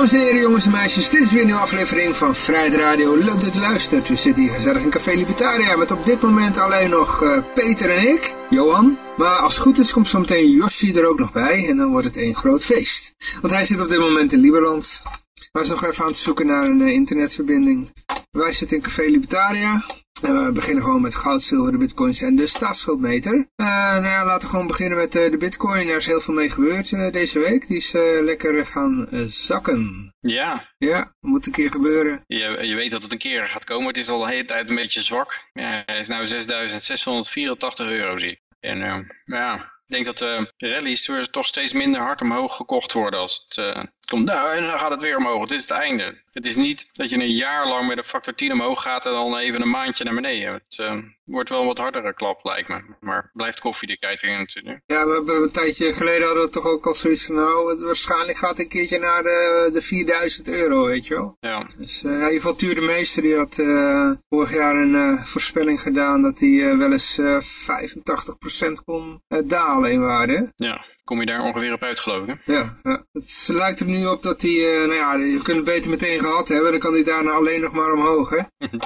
Dames en heren, jongens en meisjes, dit is weer een nieuwe aflevering van Vrijheid Radio. Leuk dat u luistert. We zitten hier gezellig in Café Libertaria met op dit moment alleen nog uh, Peter en ik, Johan. Maar als het goed is, komt zometeen Yoshi er ook nog bij en dan wordt het een groot feest. Want hij zit op dit moment in Liberland. Hij is nog even aan het zoeken naar een uh, internetverbinding. Wij zitten in Café Libertaria. En we beginnen gewoon met goud, zilver, de bitcoins en de staatsschuldmeter. Uh, nou ja, laten we gewoon beginnen met uh, de bitcoin. Er is heel veel mee gebeurd uh, deze week. Die is lekker gaan zakken. Ja. Ja, moet een keer gebeuren. Je, je weet dat het een keer gaat komen. Het is al de hele tijd een beetje zwak. Ja, hij is nu 6.684 euro zie ik. En ja, ik denk dat de rallies toch steeds minder hard omhoog gekocht worden als het komt. Nou, en dan gaat het weer omhoog. Dit is het einde. Het is niet dat je een jaar lang met een factor 10 omhoog gaat en dan even een maandje naar beneden. Het uh, wordt wel een wat hardere klap, lijkt me. Maar blijft koffiedikheid in natuurlijk. Ja, we hebben een tijdje geleden hadden we toch ook al zoiets van, nou, waarschijnlijk gaat het een keertje naar de, de 4000 euro, weet je wel. Ja. Dus uh, in ieder geval Tuur de Meester, die had uh, vorig jaar een voorspelling gedaan dat hij wel eens 85% kon dalen in waarde. Ja kom je daar ongeveer op uit, geloof ik. Ja, ja, het lijkt er nu op dat hij, uh, nou ja, je kunt het beter meteen gehad hebben, dan kan hij daarna alleen nog maar omhoog, hè.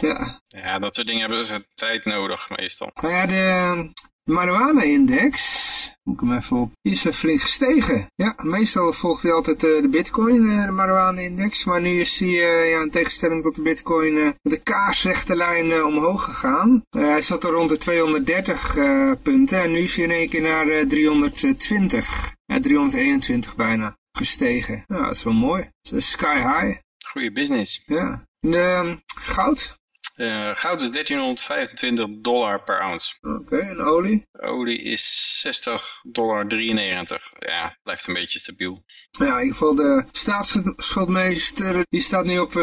ja. ja, dat soort dingen hebben ze tijd nodig, meestal. Nou ja, de marijuana-index, moet ik hem even op, die is flink gestegen. Ja, meestal volgt hij altijd uh, de bitcoin, uh, de marijuana-index, maar nu is hij uh, ja, in tegenstelling tot de bitcoin met de kaarsrechte lijn omhoog gegaan. hij zat er rond de 230 punten en nu is hij in één keer naar 320. Ja, 321 bijna gestegen. Ja, dat is wel mooi. Dat is sky high. Goeie business. Ja. En, uh, goud? Uh, goud is 1325 dollar per ounce. Oké, okay, en olie? Olie is 60 dollar 93. Ja, blijft een beetje stabiel. Ja, in ieder geval de staatsschuldmeester die staat nu op 481,3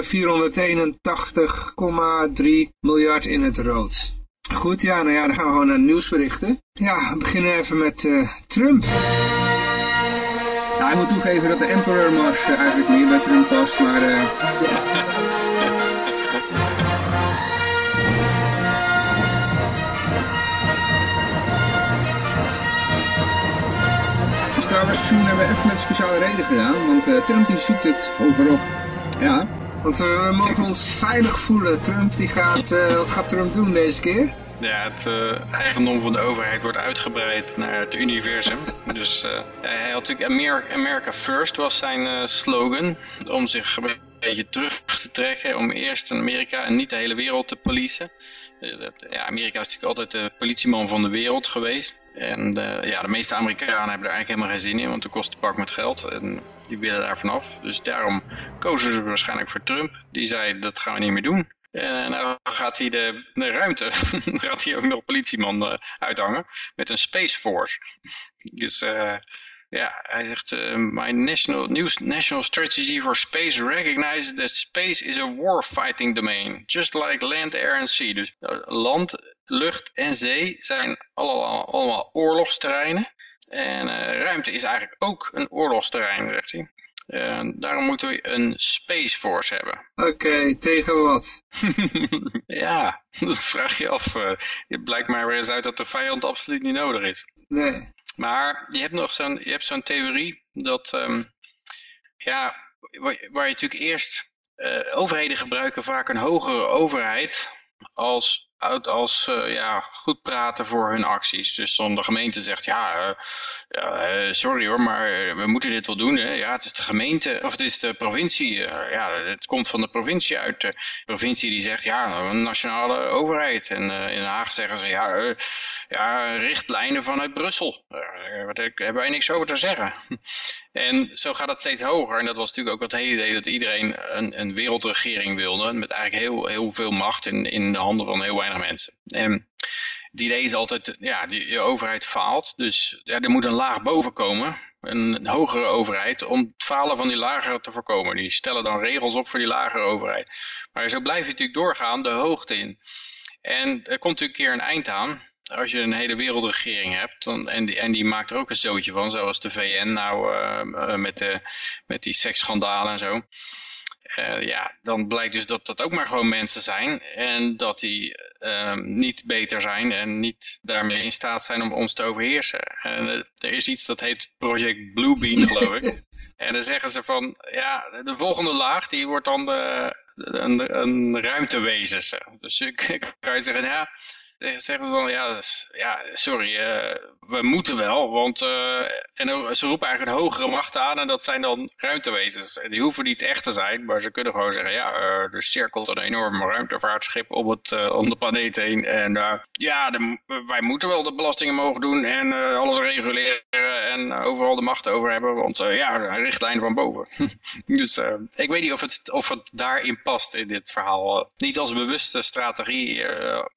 miljard in het rood. Goed, ja, nou ja, dan gaan we gewoon naar nieuwsberichten. Ja, we beginnen even met uh, Trump. Nou, ik moet toegeven dat de Emperor Mars uh, eigenlijk meer bij Trump past, maar... Uh, toen hebben we even met speciale reden gedaan, want uh, Trump zoekt het overal. Ja, want uh, we mogen ons veilig voelen. Trump die gaat, uh, wat gaat Trump doen deze keer? Ja, het eigendom van de overheid wordt uitgebreid naar het universum. Dus hij had natuurlijk America, America First was zijn slogan. Om zich een beetje terug te trekken. Om eerst in Amerika en niet de hele wereld te policen. ja, Amerika is natuurlijk altijd de politieman van de wereld geweest. En ja, de meeste Amerikanen hebben er eigenlijk helemaal geen zin in. Want het kost een pak met geld. En die willen daar vanaf. Dus daarom kozen ze waarschijnlijk voor Trump. Die zei dat gaan we niet meer doen. En nou gaat hij de, de ruimte, gaat hij ook nog politieman uh, uithangen met een Space Force. Dus uh, ja, hij zegt, uh, my national, new national strategy for space recognizes that space is a warfighting domain, just like land, air and sea. Dus land, lucht en zee zijn allemaal, allemaal oorlogsterreinen. En ruimte is eigenlijk ook een oorlogsterrein, zegt hij. Uh, daarom moeten we een Space Force hebben. Oké, okay, tegen wat? ja, dat vraag je af. Het blijkt maar weer eens uit dat de vijand absoluut niet nodig is. Nee. Maar je hebt nog zo'n zo'n theorie dat, um, ja, waar, waar, je natuurlijk eerst, uh, overheden gebruiken vaak een hogere overheid als als uh, ja, goed praten voor hun acties. Dus dan de gemeente zegt, ja, uh, ja sorry hoor, maar we moeten dit wel doen. Hè? Ja, het is de gemeente, of het is de provincie. Ja, het komt van de provincie uit. De provincie die zegt, ja, een nationale overheid. En in Den Haag zeggen ze, ja, ja richtlijnen vanuit Brussel. daar hebben wij niks over te zeggen. en zo gaat het steeds hoger. En dat was natuurlijk ook het hele idee dat iedereen een, een wereldregering wilde. Met eigenlijk heel, heel veel macht in, in de handen van heel weinig mensen. En het idee is altijd, ja, de overheid faalt, dus ja, er moet een laag boven komen, een hogere overheid, om het falen van die lagere te voorkomen. Die stellen dan regels op voor die lagere overheid. Maar zo blijft het natuurlijk doorgaan, de hoogte in. En er komt natuurlijk een keer een eind aan, als je een hele wereldregering hebt, dan, en, die, en die maakt er ook een zootje van, zoals de VN nou uh, met, de, met die seksschandalen en zo. Uh, ja, dan blijkt dus dat dat ook maar gewoon mensen zijn en dat die uh, niet beter zijn en niet daarmee in staat zijn om ons te overheersen. En uh, er is iets dat heet Project Bluebeam, geloof ik. en dan zeggen ze van, ja, de volgende laag die wordt dan de, een, een ruimtewezens. Dus ik kan je zeggen, ja, zeggen ze dan, ja, ja sorry, uh, we moeten wel, want uh, en ze roepen eigenlijk een hogere macht aan en dat zijn dan ruimtewezens. Die hoeven niet echt te zijn, maar ze kunnen gewoon zeggen, ja, er cirkelt een enorm ruimtevaartschip om, het, om de planeet heen en ja, wij moeten wel de belastingen mogen doen en alles reguleren en overal de macht over hebben, want ja, een richtlijn van boven. dus ik weet niet of het, of het daarin past in dit verhaal. niet als bewuste strategie,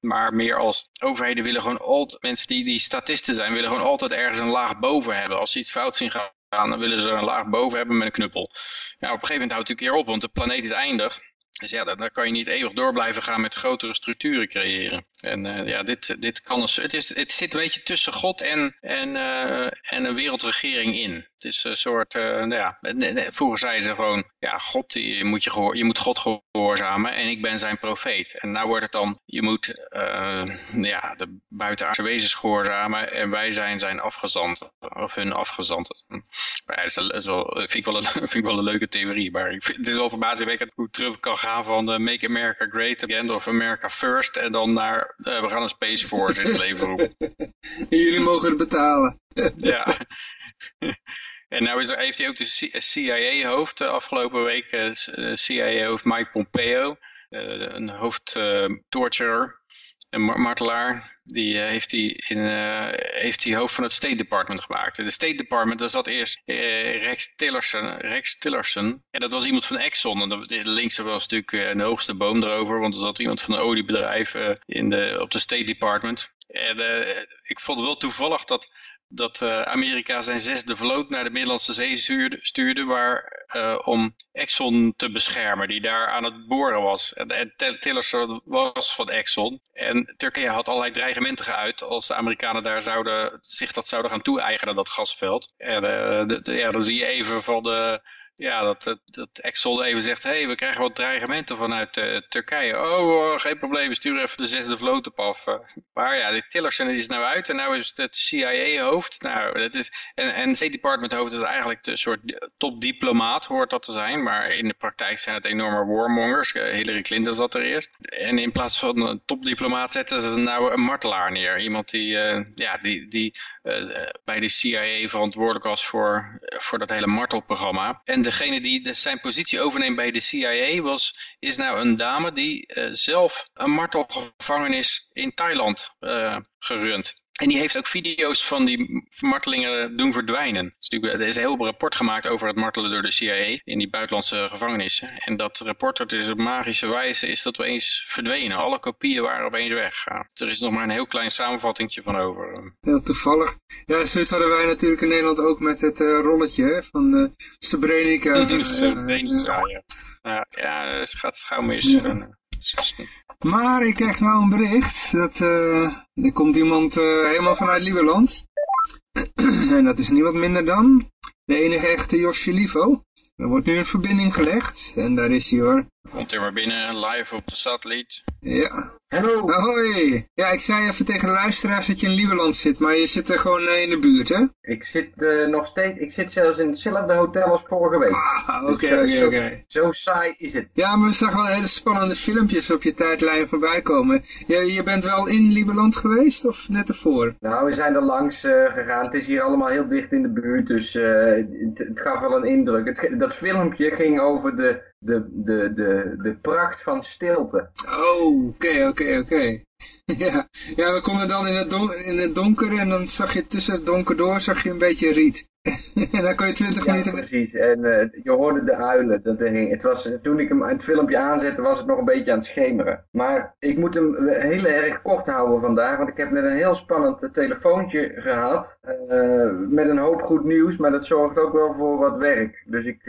maar meer als overheden willen gewoon altijd, mensen die, die statisten zijn, willen gewoon altijd ergens een laag boven hebben. Als ze iets fout zien gaan, dan willen ze een laag boven hebben met een knuppel. Ja, op een gegeven moment houdt het een keer op, want de planeet is eindig. Dus ja, dan, kan je niet eeuwig door blijven gaan met grotere structuren creëren. En uh, ja, dit, dit kan een, het, is, het zit een beetje tussen God en, en, uh, en een wereldregering in. Het is een soort, uh, nou ja, vroeger zeiden ze gewoon, ja, God, die moet je, gehoor, je moet God gehoorzamen en ik ben zijn profeet. En nou wordt het dan, je moet ja, de buitenaardse wezens gehoorzamen en wij zijn zijn afgezanten, of hun afgezanten. Maar dat is, wel, vind, ik wel een, vind ik wel een leuke theorie, maar ik vind, het is wel verbazingwekkend hoe Trump kan gaan van de Make America Great Again of America First en dan naar uh, we gaan een Space Force in het leven roepen. jullie mogen het betalen. ja. En nou is er, heeft hij ook de CIA-hoofd de afgelopen week, CIA-hoofd Mike Pompeo, een hoofdtorturer een martelaar, die uh, heeft, hij uh, heeft hij hoofd van het State Department gemaakt. De State Department, daar zat eerst uh, Rex, Tillerson, Rex Tillerson. En dat was iemand van Exxon. En de, linkse was natuurlijk de hoogste boom erover, want er zat iemand van een oliebedrijf in de, op de State Department. En ik vond het wel toevallig dat dat uh, Amerika zijn zesde vloot naar de Middellandse Zee stuurde, stuurde waar, uh, om Exxon te beschermen, die daar aan het boren was. En, Tillerson was van Exxon. En Turkije had allerlei dreigementen geuit als de Amerikanen daar zouden, zich dat zouden gaan toe-eigenen, dat gasveld. En de, ja, dan zie je even van de ja, dat, dat, Exxon even zegt, hé, hey, we krijgen wat dreigementen vanuit uh, Turkije. Oh, uh, geen probleem, sturen even de zesde vloot op af. Uh, maar ja, die Tillerson is nou uit en nou is het CIA-hoofd. Nou, dat is, en, en State Department hoofd is eigenlijk een soort topdiplomaat, hoort dat te zijn. Maar in de praktijk zijn het enorme warmongers. Hillary Clinton zat er eerst. En in plaats van een topdiplomaat zetten ze nou een martelaar neer. Iemand die, ja, die, die bij de CIA verantwoordelijk was voor, voor dat hele martelprogramma. En degene die zijn positie overneemt bij de CIA was, is nou een dame die uh, zelf een martelgevangenis in Thailand uh, gerund. En die heeft ook video's van die martelingen doen verdwijnen. Er is een heel rapport gemaakt over het martelen door de CIA in die buitenlandse gevangenissen. En dat rapport, dat is op magische wijze, is dat opeens verdwenen. Alle kopieën waren opeens weg. Er is nog maar een heel klein samenvattingje van over. Heel toevallig. Ja, zoiets hadden wij natuurlijk in Nederland ook met het uh, rolletje hè, van uh, Srebrenica. Srebrenica, ja. Ja, ja, het gaat gauw mis. Ja. Maar ik krijg nou een bericht dat uh, er komt iemand uh, helemaal vanuit Lieberland. en dat is niemand minder dan de enige echte Josje Livo. Er wordt nu een verbinding gelegd en daar is hij hoor. Komt er maar binnen, live op de satelliet. Ja. Hallo. Hoi. Ja, ik zei even tegen de luisteraars dat je in Lieberland zit, maar je zit er gewoon uh, in de buurt, hè? Ik zit uh, nog steeds, ik zit zelfs in hetzelfde hotel als vorige week. Ah, oké, dus, oké, oké. Zo saai is het. Ja, maar we zagen wel hele spannende filmpjes op je tijdlijn voorbij komen. Je, je bent wel in Lieberland geweest, of net ervoor? Nou, we zijn er langs uh, gegaan. Het is hier allemaal heel dicht in de buurt, dus het, het, gaf wel een indruk. Het, dat filmpje ging over de de, de, de, de pracht van stilte. Oh, oké, oké, oké. Ja. ja, we konden dan in het, in het donker en dan zag je tussen het donker door zag je een beetje riet. en dan kon je 20 Ja, minuten... precies. En eh, je hoorde de uilen. Dat er ging. Het was, toen ik hem het filmpje aanzette, was het nog een beetje aan het schemeren. Maar ik moet hem heel erg kort houden vandaag. Want ik heb net een heel spannend eh, telefoontje gehad. eh, met een hoop goed nieuws. Maar dat zorgt ook wel voor wat werk. Dus ik,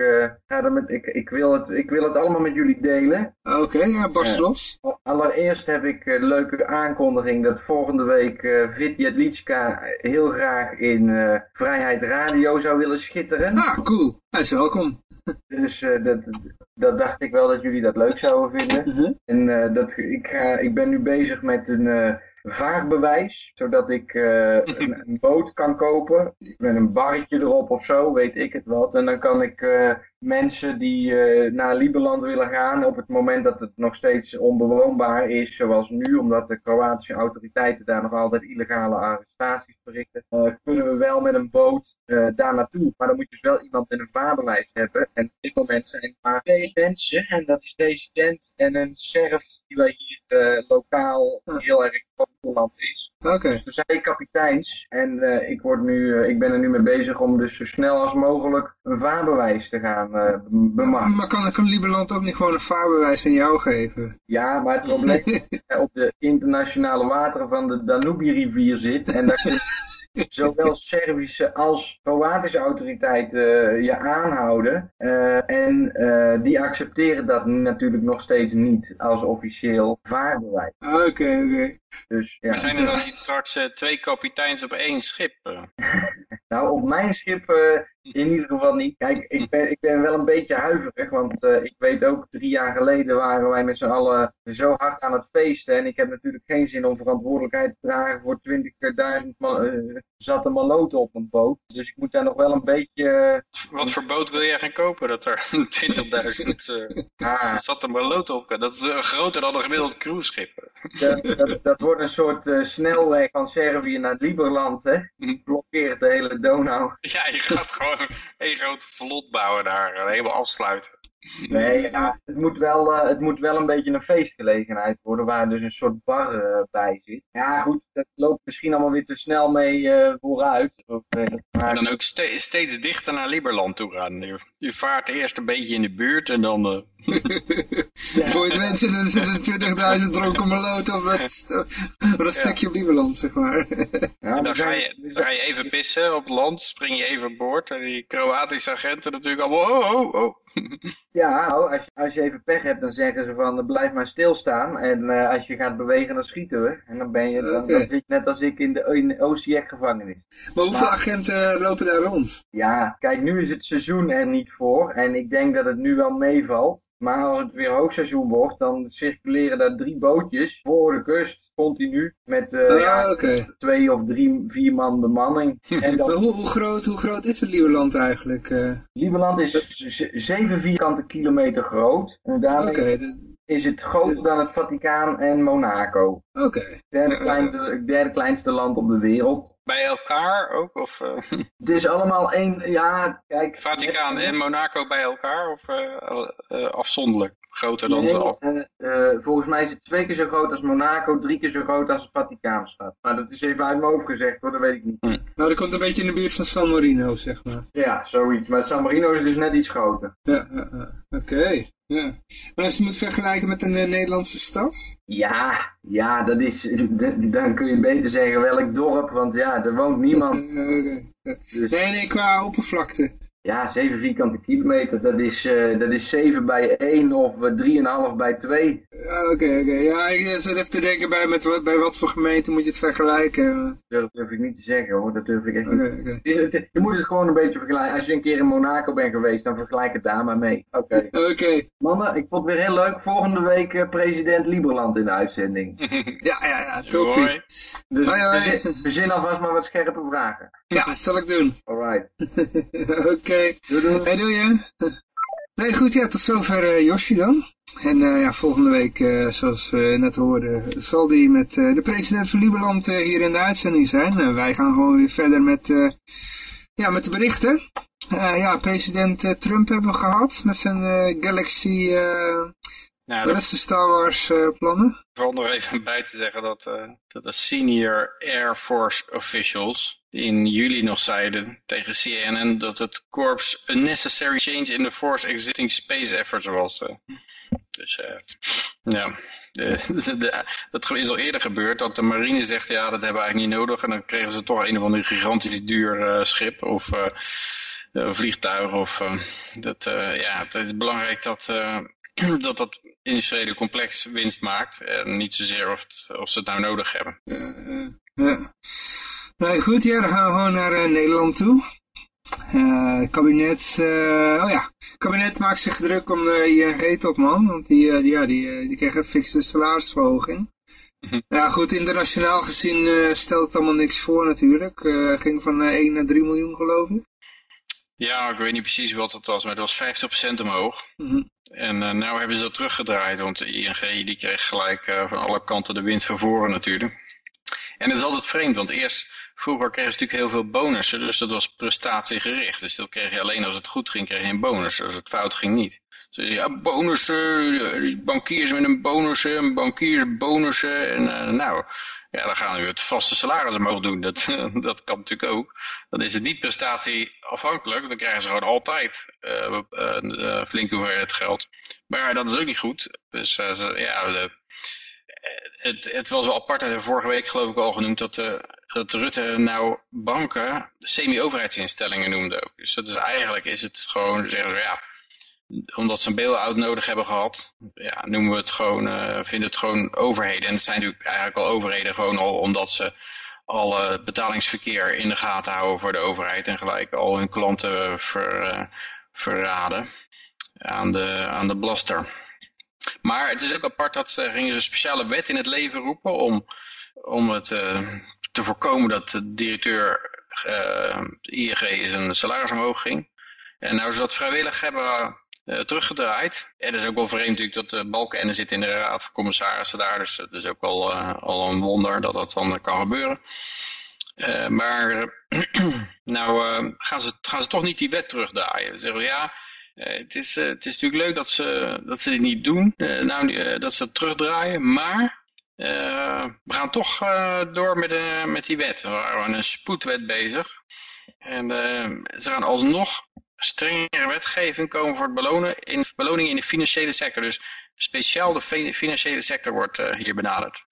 ga er met, ik, ik, wil het, ik wil het allemaal met jullie delen. Oké, ja, barst Ja. los. Allereerst heb ik een leuke aankondiging dat volgende week Vit Jedlicka heel graag in Vrijheid Radio zou willen schitteren. Ah, cool. Hij is welkom. Dus eh, dat, dat dacht ik wel dat jullie dat leuk zouden vinden. Mhm. En eh, dat, ik, ga, ik ben nu bezig met een eh, vaarbewijs, zodat ik een, een boot kan kopen met een barretje erop of zo, weet ik het wat. En dan kan ik mensen die eh, naar Lieberland willen gaan op het moment dat het nog steeds onbewoonbaar is, zoals nu, omdat de Kroatische autoriteiten daar nog altijd illegale arrestaties verrichten, eh, kunnen we wel met een boot eh, daar naartoe. Maar dan moet je dus wel iemand met een vaarbewijs hebben. En op dit moment zijn er maar twee mensen, en dat is deze tent en een serf die wij hier lokaal heel erg is. Oké. Dus kapiteins en eh, ik, word nu, eh, ik ben er nu mee bezig om dus zo snel als mogelijk een vaarbewijs te gaan bemachtigen. Maar kan, kan Lieberland ook niet gewoon een vaarbewijs aan jou geven? Ja, maar het probleem is dat je op de internationale wateren van de Danube-rivier zit en daar kunnen zowel Servische als Kroatische autoriteiten eh, je aanhouden. Eh, en eh, die accepteren dat natuurlijk nog steeds niet als officieel vaarbewijs. Oké, oké. Dus ja. Maar zijn er dan niet straks twee kapiteins op één schip? eh? Nou, op mijn schip eh, in ieder geval niet. Kijk, ik ben, ik ben wel een beetje huiverig, want eh, ik weet ook, drie jaar geleden waren wij met z'n allen zo hard aan het feesten. En ik heb natuurlijk geen zin om verantwoordelijkheid te dragen voor 20.000 ma- eh, zatte maloten op een boot. Dus ik moet daar nog wel een beetje... eh, Wat voor boot wil jij gaan kopen? Dat er 20.000 eh ah, zatte maloten op kan. Dat is groter dan een gemiddeld cruiseschip. dat, dat, dat wordt een soort snelweg van Servië naar Lieberland, hè. Blokkeert de hele Donau. Ja, je gaat gewoon een groot vlot bouwen daar. helemaal afsluiten. Nee, ja, het, moet wel, eh, het moet wel een beetje een feestgelegenheid worden waar dus een soort bar eh, bij zit. Ja, goed, dat loopt misschien allemaal weer te snel mee eh, vooruit. Of, dat En dan ook ste- steeds dichter naar Liberland toe gaan. Je, je vaart eerst een beetje in de buurt en dan... eh, Voor je het weet zitten er zitten 20.000 dronken maloten op het, st- op dat stukje op Lieberland, zeg maar. ja, dan ga je, dan ga je even pissen op land, spring je even boord. En die Kroatische agenten natuurlijk allemaal... Oh, oh, oh ja, als, als je even pech hebt, dan zeggen ze van eh, blijf maar stilstaan. En eh, als je gaat bewegen, dan schieten we. En dan ben je dan, okay. dan zit net als ik in de, in de is. gevangenis. Maar hoeveel agenten eh, lopen daar rond? Ja, kijk, nu is het seizoen er niet voor. En ik denk dat het nu wel meevalt. Maar als het weer hoogseizoen wordt, dan circuleren daar drie bootjes voor de kust, continu, met oh ja, twee of drie, vier man bemanning. En hoe, groot, hoe groot is het Lieberland eigenlijk? Uh... Lieberland is zeven 7 vierkante kilometer groot. En daarmee is het groter dan het Vaticaan en Monaco. Oké. Derde, eh, derde kleinste land op de wereld. Bij elkaar ook? Of. Eh? Het is allemaal één, ja, kijk. Vaticaan en Monaco bij elkaar of eh, afzonderlijk? Groter dan Nee, ze af? eh, eh, volgens mij is het twee keer zo groot als Monaco, drie keer zo groot als het Vaticaanstad. Maar dat is even uit mijn hoofd gezegd hoor, dat weet ik niet. Nou, dat komt een beetje in de buurt van San Marino, zeg maar. Ja, zoiets. Maar San Marino is dus net iets groter. Ja, oké. Ja. Maar als je moet vergelijken met een eh, Nederlandse stad? Ja, ja, dat is, dan kun je beter zeggen welk dorp, want ja, er woont niemand. Oké. Ja. Dus, Nee, nee, qua oppervlakte. Ja, 7 vierkante kilometer, dat is, eh, dat is 7 bij 1 of eh, 3,5 bij 2. Ja, Oké, oké. Ja, ik zit even te denken bij, met wat, bij wat voor gemeente moet je het vergelijken. Dat durf ik niet te zeggen hoor, dat durf ik echt niet. Het Je moet het gewoon een beetje vergelijken. Als je een keer in Monaco bent geweest, dan vergelijk het daar maar mee. Oké. Oké. Mannen, ik vond het weer heel leuk. Volgende week eh, president Lieberland in de uitzending. Ja, ja, ja, toppie. Hoi. Dus Hoi, hoi. verzin- verzin alvast maar wat scherpe vragen. Ja, dat zal ik doen. Alright. Oké. Doei doei. Hey, doe je? Nee, goed, ja, tot zover Yoshi dan. En eh, ja, volgende week, eh, zoals we net hoorden, zal die met de president van Lieberland hier in de uitzending zijn. En wij gaan gewoon weer verder met, ja, met de berichten. Ja, president Trump hebben we gehad met zijn Galaxy Nou, Wat is de Star Wars uh, plannen? Vooral nog even bij te zeggen dat, uh, dat de senior Air Force officials in juli nog zeiden tegen CNN dat het korps a necessary change in the force existing space efforts was. Uh. Dus uh, ja, de, de, dat is al eerder gebeurd dat de marine zegt ja dat hebben we eigenlijk niet nodig en dan kregen ze toch een of ander gigantisch duur schip of vliegtuig of dat ja het is belangrijk dat dat dat industriële complex winst maakt. En niet zozeer of, het, of ze het nou nodig hebben. Uh, ja. Nou goed, ja, dan gaan we gewoon naar uh, Nederland toe. Uh, kabinet, oh ja, kabinet maakt zich druk om de ING-topman, want die, die, ja, die, die kreeg een fikse salarisverhoging. Mhm. Ja goed, internationaal gezien stelt het allemaal niks voor natuurlijk. ging van 1 naar 3 miljoen geloof ik. Ja, ik weet niet precies wat het was, maar het was 50% omhoog. Mm En uh, nou hebben ze dat teruggedraaid, want de ING die kreeg gelijk uh, van alle kanten de wind van voren natuurlijk. En dat is altijd vreemd, want eerst, vroeger kregen ze natuurlijk heel veel bonussen, dus dat was prestatiegericht. Dus dat kreeg je alleen als het goed ging, kreeg je een bonus, als het fout ging niet. Ja, bonussen, bankiers met een bonussen, bankiers bonussen, en uh, nou, ja, dan gaan we het vaste salaris omhoog doen. Dat, dat kan natuurlijk ook. Dan is het niet prestatieafhankelijk. Dan krijgen ze gewoon altijd uh, uh, flinke hoeveelheid geld. Maar dat is ook niet goed. Dus ja, het, het was wel apart. En vorige week geloof ik al genoemd dat, dat Rutte nou banken semi-overheidsinstellingen noemde ook. Dus dat is eigenlijk is het gewoon zeggen ja omdat ze een bail-out nodig hebben gehad, ja, noemen we het gewoon, uh, vinden het gewoon overheden. En het zijn natuurlijk eigenlijk al overheden gewoon al omdat ze al betalingsverkeer in de gaten houden voor de overheid en gelijk al hun klanten ver, uh, verraden aan de, aan de belaster. Maar het is ook apart dat ze gingen ze een speciale wet in het leven roepen om, om het te voorkomen dat de directeur uh, ING zijn salaris omhoog ging. En nou ze dat vrijwillig hebben teruggedraaid. En dat is ook wel vreemd natuurlijk dat uh, Balkenende zit in de raad van commissarissen daar. Dus het is ook wel al een wonder dat dat dan kan gebeuren. maar nou gaan, ze, gaan ze toch niet die wet terugdraaien. Ze zeggen ja, het, is, het is natuurlijk leuk dat ze, dat ze dit niet doen. nou, dat ze het terugdraaien, maar... we gaan toch door met, met die wet. We waren een spoedwet bezig. En ze gaan alsnog strengere wetgeving komen voor het belonen in, beloning in de financiële sector. Dus speciaal de financiële sector wordt uh, hier benaderd.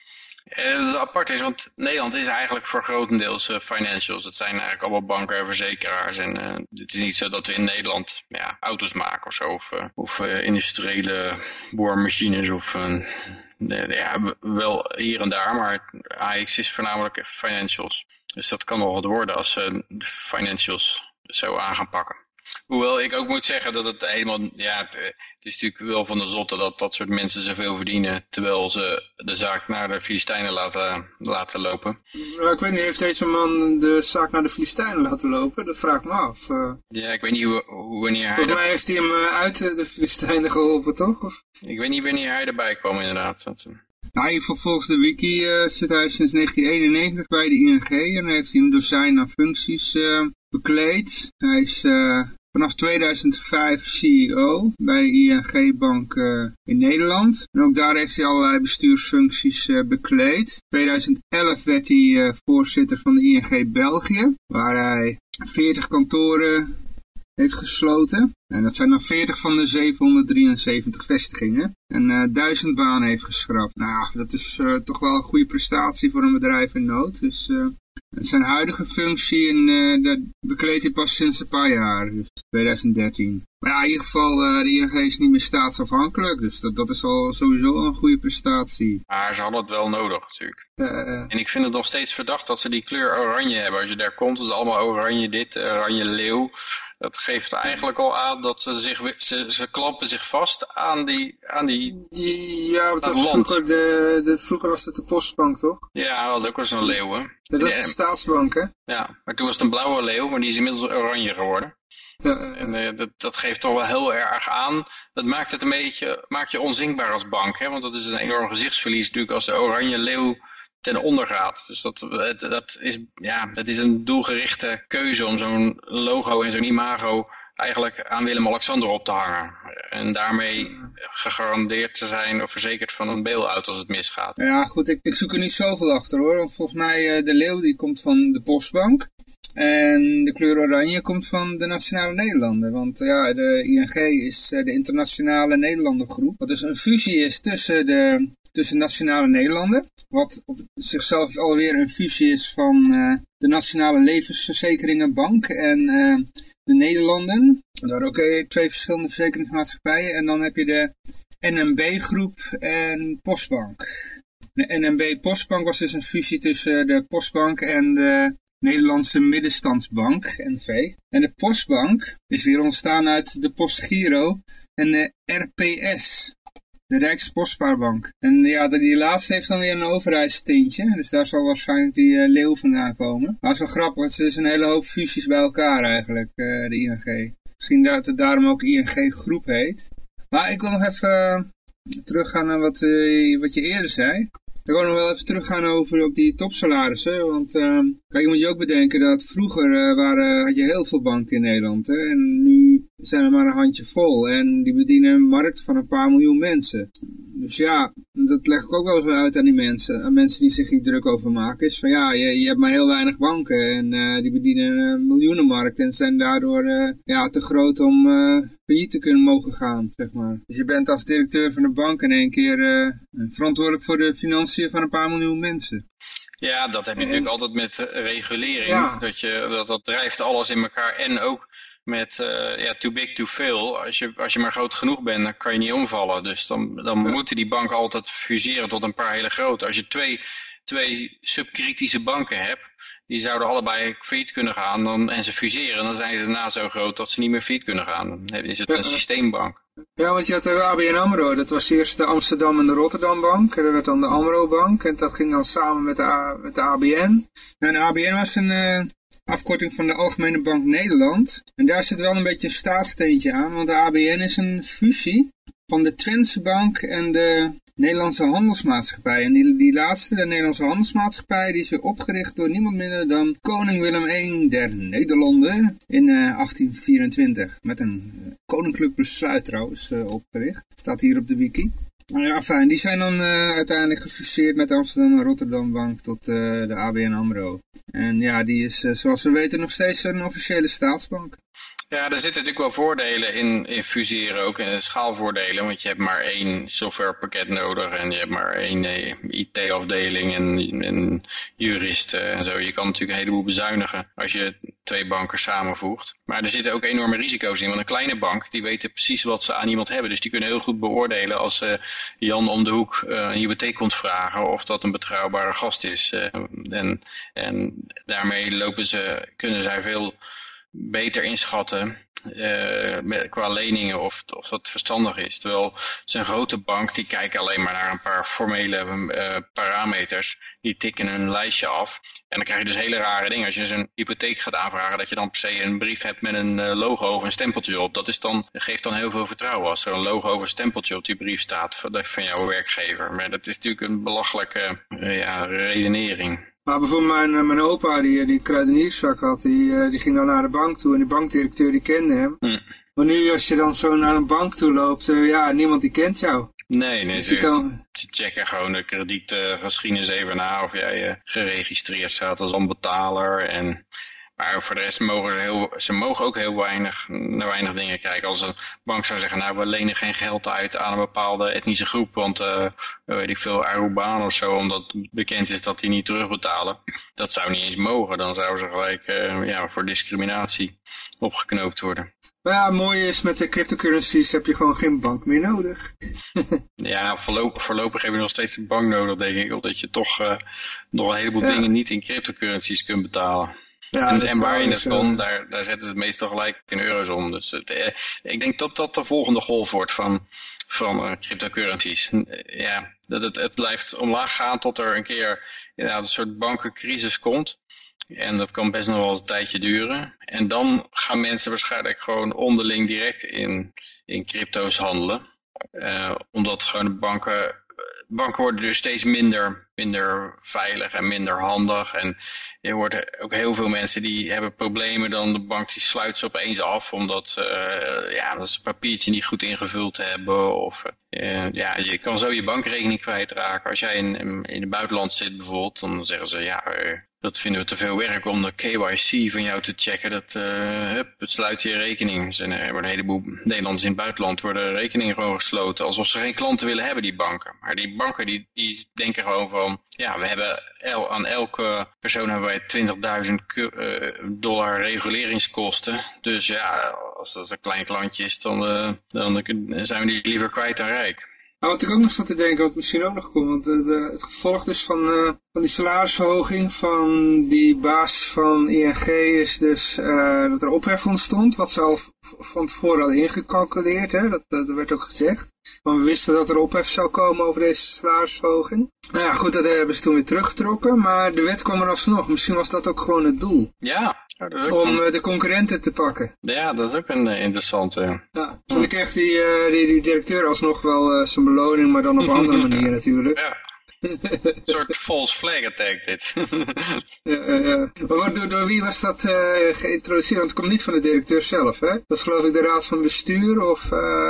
En dat is apart is, want Nederland is eigenlijk voor grotendeels uh, financials. Dat zijn eigenlijk allemaal banken en verzekeraars. En uh, het is niet zo dat we in Nederland ja, auto's maken of zo. Of, of industriële boormachines of... ja, wel hier en daar, maar AX is voornamelijk financials. Dus dat kan wel wat worden als ze de financials zo aan gaan pakken. Hoewel ik ook moet zeggen dat het helemaal, ja, het, het, is natuurlijk wel van de zotte dat dat soort mensen zoveel verdienen, terwijl ze de zaak naar de Filistijnen laten, laten lopen. ik weet niet, heeft deze man de zaak naar de Filistijnen laten lopen? Dat vraag ik me af. Uh, ja, ik weet niet hoe, hoe wanneer hij... Volgens mij heeft hij hem uh, uit de Filistijnen geholpen, toch? Of? Ik weet niet wanneer hij erbij kwam, inderdaad. Dat. Nou, volgens de wiki zit hij sinds 1991 bij de ING en heeft hij een dozijn aan functies bekleed. Hij is vanaf 2005 CEO bij ING Bank uh, in Nederland. En ook daar heeft hij allerlei bestuursfuncties uh, bekleed. 2011 werd hij uh, voorzitter van de ING België, waar hij 40 kantoren heeft gesloten. En dat zijn dan 40 van de 773 vestigingen. En uh, 1000 banen heeft geschrapt. Nou, dat is toch wel een goede prestatie voor een bedrijf in nood. Dus zijn huidige functie in, uh, dat bekleedt hij pas sinds een paar jaar, dus 2013. Maar ja, in ieder geval, uh, de ING is niet meer staatsafhankelijk, dus dat, dat is al sowieso een goede prestatie. Maar ze hadden het wel nodig natuurlijk. Uh, en ik vind het nog steeds verdacht dat ze die kleur oranje hebben. Als je daar komt, is het allemaal oranje dit, oranje leeuw. Dat geeft eigenlijk al aan dat ze zich, ze, ze klampen zich vast aan die, aan die Ja, want dat vroeger, de, de, vroeger was het de postbank, toch? Ja, dat was ook zo'n leeuw, hè? Dat was de staatsbank, hè? Ja, maar toen was het een blauwe leeuw, maar die is inmiddels oranje geworden. Ja, en uh, dat, dat geeft toch wel heel erg aan. Dat maakt het een beetje, maakt je onzinkbaar als bank, hè? Want dat is een enorm gezichtsverlies natuurlijk als de oranje leeuw ten onder gaat. Dus dat, dat, is, ja, dat is een doelgerichte keuze om zo'n logo en zo'n imago eigenlijk aan Willem-Alexander op te hangen. en daarmee gegarandeerd te zijn of verzekerd van een bail-out als het misgaat. Ja goed, ik, ik zoek er niet zoveel achter hoor. Want volgens mij uh, de leeuw die komt van de Postbank. En de kleur oranje komt van de Nationale Nederlanden. Want ja, de ING is de internationale Nederlandengroep. Wat dus een fusie is tussen de tussen Nationale Nederlanden, wat op zichzelf alweer een fusie is van uh, de Nationale Levensverzekeringenbank en uh, de Nederlanden. Daar ook twee verschillende verzekeringsmaatschappijen. En dan heb je de NMB-groep en Postbank. De NMB Postbank was dus een fusie tussen de Postbank en de Nederlandse Middenstandsbank, NV. En de Postbank is weer ontstaan uit de Postgiro en de RPS, de Rijkspostbaarbank. En ja, die laatste heeft dan weer een overheidstintje. Dus daar zal waarschijnlijk die uh, leeuw vandaan komen. Maar wel grappig, het is een hele hoop fusies bij elkaar eigenlijk, uh, de ING. Misschien dat het daarom ook ING groep heet. Maar ik wil nog even uh, teruggaan naar wat, wat je eerder zei. Ik wil nog wel even teruggaan over op die topsalarissen. Want uh, kijk, je moet je ook bedenken dat vroeger waren, had je heel veel banken in Nederland. Hè, en nu zijn er maar een handje vol. En die bedienen een markt van een paar miljoen mensen. Dus ja, dat leg ik ook wel eens uit aan die mensen. Aan mensen die zich hier druk over maken. Is van ja, je, je hebt maar heel weinig banken. En uh, die bedienen een miljoenenmarkt. En zijn daardoor ja, te groot om failliet te kunnen mogen gaan, zeg maar. Dus je bent als directeur van de bank in één keer verantwoordelijk voor de financiën van een paar miljoen mensen. Ja, dat heb je natuurlijk altijd met regulering. Dat, je, dat, dat drijft alles in elkaar. En ook met uh, ja, too big to fail. Als je, als je maar groot genoeg bent, dan kan je niet omvallen. Dus dan, dan moeten die banken altijd fuseren tot een paar hele grote. Als je twee, twee subkritische banken hebt, die zouden allebei failliet kunnen gaan dan, en ze fuseren. Dan zijn ze daarna zo groot dat ze niet meer failliet kunnen gaan. Dan is het een systeembank. Ja, want je had de ABN AMRO. Dat was eerst de Amsterdam en de Rotterdam bank. En dat werd dan de AMRO bank. En dat ging dan samen met de, met de ABN. En de ABN was een uh, afkorting van de Algemene Bank Nederland. En daar zit wel een beetje een staatssteentje aan. Want de ABN is een fusie van de Twentse Bank en de Nederlandse Handelsmaatschappij. En die, laatste, de Nederlandse Handelsmaatschappij, die is weer opgericht door niemand minder dan koning Willem I der Nederlanden in uh, eh, 1824. Met een uh, koninklijk besluit trouwens uh, opgericht. Staat hier op de wiki. Nou ja, fijn. Die zijn dan uiteindelijk gefuseerd met de Amsterdam en Rotterdam Bank tot de ABN AMRO. En ja, die is zoals we weten nog steeds een officiële staatsbank. Ja, er zitten natuurlijk wel voordelen in, in fuseren, ook in schaalvoordelen, want je hebt maar één softwarepakket nodig en je hebt maar één eh, IT-afdeling en, en juristen en zo. Je kan natuurlijk een heleboel bezuinigen als je twee banken samenvoegt. Maar er zitten ook enorme risico's in, want een kleine bank, die weten precies wat ze aan iemand hebben. Dus die kunnen heel goed beoordelen als uh, Jan om de hoek uh, een hypotheek komt vragen of dat een betrouwbare gast is. en, en daarmee lopen ze, kunnen zij veel beter inschatten uh, qua leningen of, of dat verstandig is. Terwijl zo'n grote bank, die kijken alleen maar naar een paar formele uh, parameters. Die tikken een lijstje af. En dan krijg je dus hele rare dingen. Als je zo'n hypotheek gaat aanvragen, dat je dan per se een brief hebt met een uh, logo of een stempeltje op. Dat is dan, geeft dan heel veel vertrouwen als er een logo of een stempeltje op die brief staat van, van jouw werkgever. Maar dat is natuurlijk een belachelijke ja, redenering. Maar bijvoorbeeld mijn, eh, mijn opa, die, eh, die kruidenierszak had, die, eh, die ging dan naar de bank toe en die bankdirecteur die kende hem. Hm. Maar nu als je dan zo naar een bank toe loopt, ja, niemand die kent jou. Nee, nee, ze, dan... ze checken gewoon de kredietgeschiedenis even na of jij geregistreerd staat als onbetaler en maar voor de rest mogen ze, heel, ze mogen ook heel weinig naar weinig dingen kijken. Als een bank zou zeggen, nou we lenen geen geld uit aan een bepaalde etnische groep, want uh, weet ik veel, Arubaan of zo, omdat bekend is dat die niet terugbetalen. Dat zou niet eens mogen, dan zouden ze gelijk uh, ja, voor discriminatie opgeknoopt worden. Ja, mooi is met de cryptocurrencies heb je gewoon geen bank meer nodig. ja, voorlopig, voorlopig heb je nog steeds een bank nodig, denk ik, omdat je toch uh, nog een heleboel dingen niet in cryptocurrencies kunt betalen. Ja, en, waar je het kon, daar, daar zetten ze het meestal gelijk in euro's om. Dus het, eh, ik denk dat dat de volgende golf wordt van, van uh, cryptocurrencies. Ja, dat het, het blijft omlaag gaan tot er een keer inderdaad een soort bankencrisis komt. En dat kan best nog wel een tijdje duren. En dan gaan mensen waarschijnlijk gewoon onderling direct in, in crypto's handelen. Uh, omdat gewoon banken, banken worden dus steeds minder minder veilig en minder handig. En je hoort ook heel veel mensen die hebben problemen, dan de bank die sluit ze opeens af, omdat, uh, ja, dat ze een papiertje niet goed ingevuld hebben. Of uh, ja, je kan zo je bankrekening kwijtraken. Als jij in, in het buitenland zit bijvoorbeeld, dan zeggen ze, ja, dat vinden we te veel werk om de KYC van jou te checken. Dat, hup, het sluit je rekening. Er er een heleboel Nederlanders in het buitenland worden rekeningen gewoon gesloten. Alsof ze geen klanten willen hebben, die banken. Maar die banken die, die denken gewoon van, ja, we hebben aan elke persoon hebben wij 20.000 uh, dollar reguleringskosten. Dus ja, als dat een klein klantje is, dan, uh, dan zijn we die liever kwijt dan rijk. Nou, wat ik ook nog zat te denken, wat misschien ook nog komt, want de, de, het gevolg dus van, van die salarisverhoging van die baas van ING is dus uh, dat er ophef ontstond, wat ze al van tevoren hadden ingecalculeerd, hè? Dat, dat, werd ook gezegd. Want we wisten dat er ophef zou komen over deze salarisverhoging. Nou ja, goed, dat hebben ze toen weer teruggetrokken, maar de wet kwam er alsnog. Misschien was dat ook gewoon het doel. Ja, om een... de concurrenten te pakken. Ja, dat is ook een uh, interessante. Ja, dan kreeg die, uh, die, die, directeur alsnog wel uh, zijn beloning, maar dan op een andere manier natuurlijk. Ja. Een soort false flag attack dit. ja, ja. Maar door, door wie was dat geïntroduceerd? Want het komt niet van de directeur zelf, hè? Dat is geloof ik de raad van bestuur of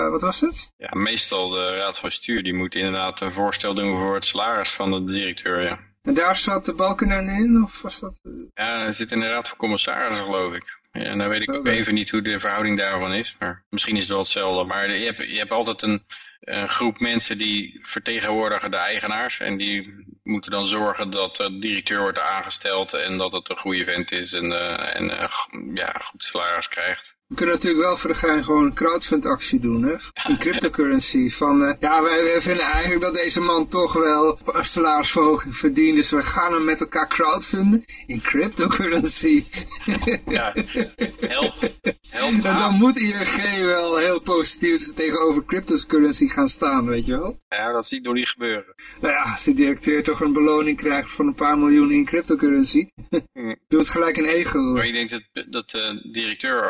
wat was het? Ja, meestal de raad van bestuur. Die moet inderdaad een voorstel doen voor het salaris van de directeur, ja. En daar zat de Balkenende in, of was dat... Ja, hij zit in de raad van commissarissen, geloof ik. Ja, en dan weet ik ook even niet hoe de verhouding daarvan is. Maar misschien is het wel hetzelfde. Maar je hebt, je hebt altijd een, een groep mensen die vertegenwoordigen de eigenaars. En die moeten dan zorgen dat de directeur wordt aangesteld en dat het een goede vent is en, uh, en uh, ja, goed salaris krijgt. We kunnen natuurlijk wel voor de gein gewoon een crowdfund-actie doen, hè? Een cryptocurrency. Van, uh, ja, wij, vinden eigenlijk dat deze man toch wel een salarisverhoging verdient. Dus we gaan hem met elkaar crowdfunden in cryptocurrency. Ja, help. help en dan moet ING wel heel positief tegenover cryptocurrency gaan staan, weet je wel? Ja, dat zie ik nog niet gebeuren. Nou ja, als de directeur toch een beloning krijgt van een paar miljoen in cryptocurrency, doe het gelijk een ego. Maar je denkt dat, dat de directeur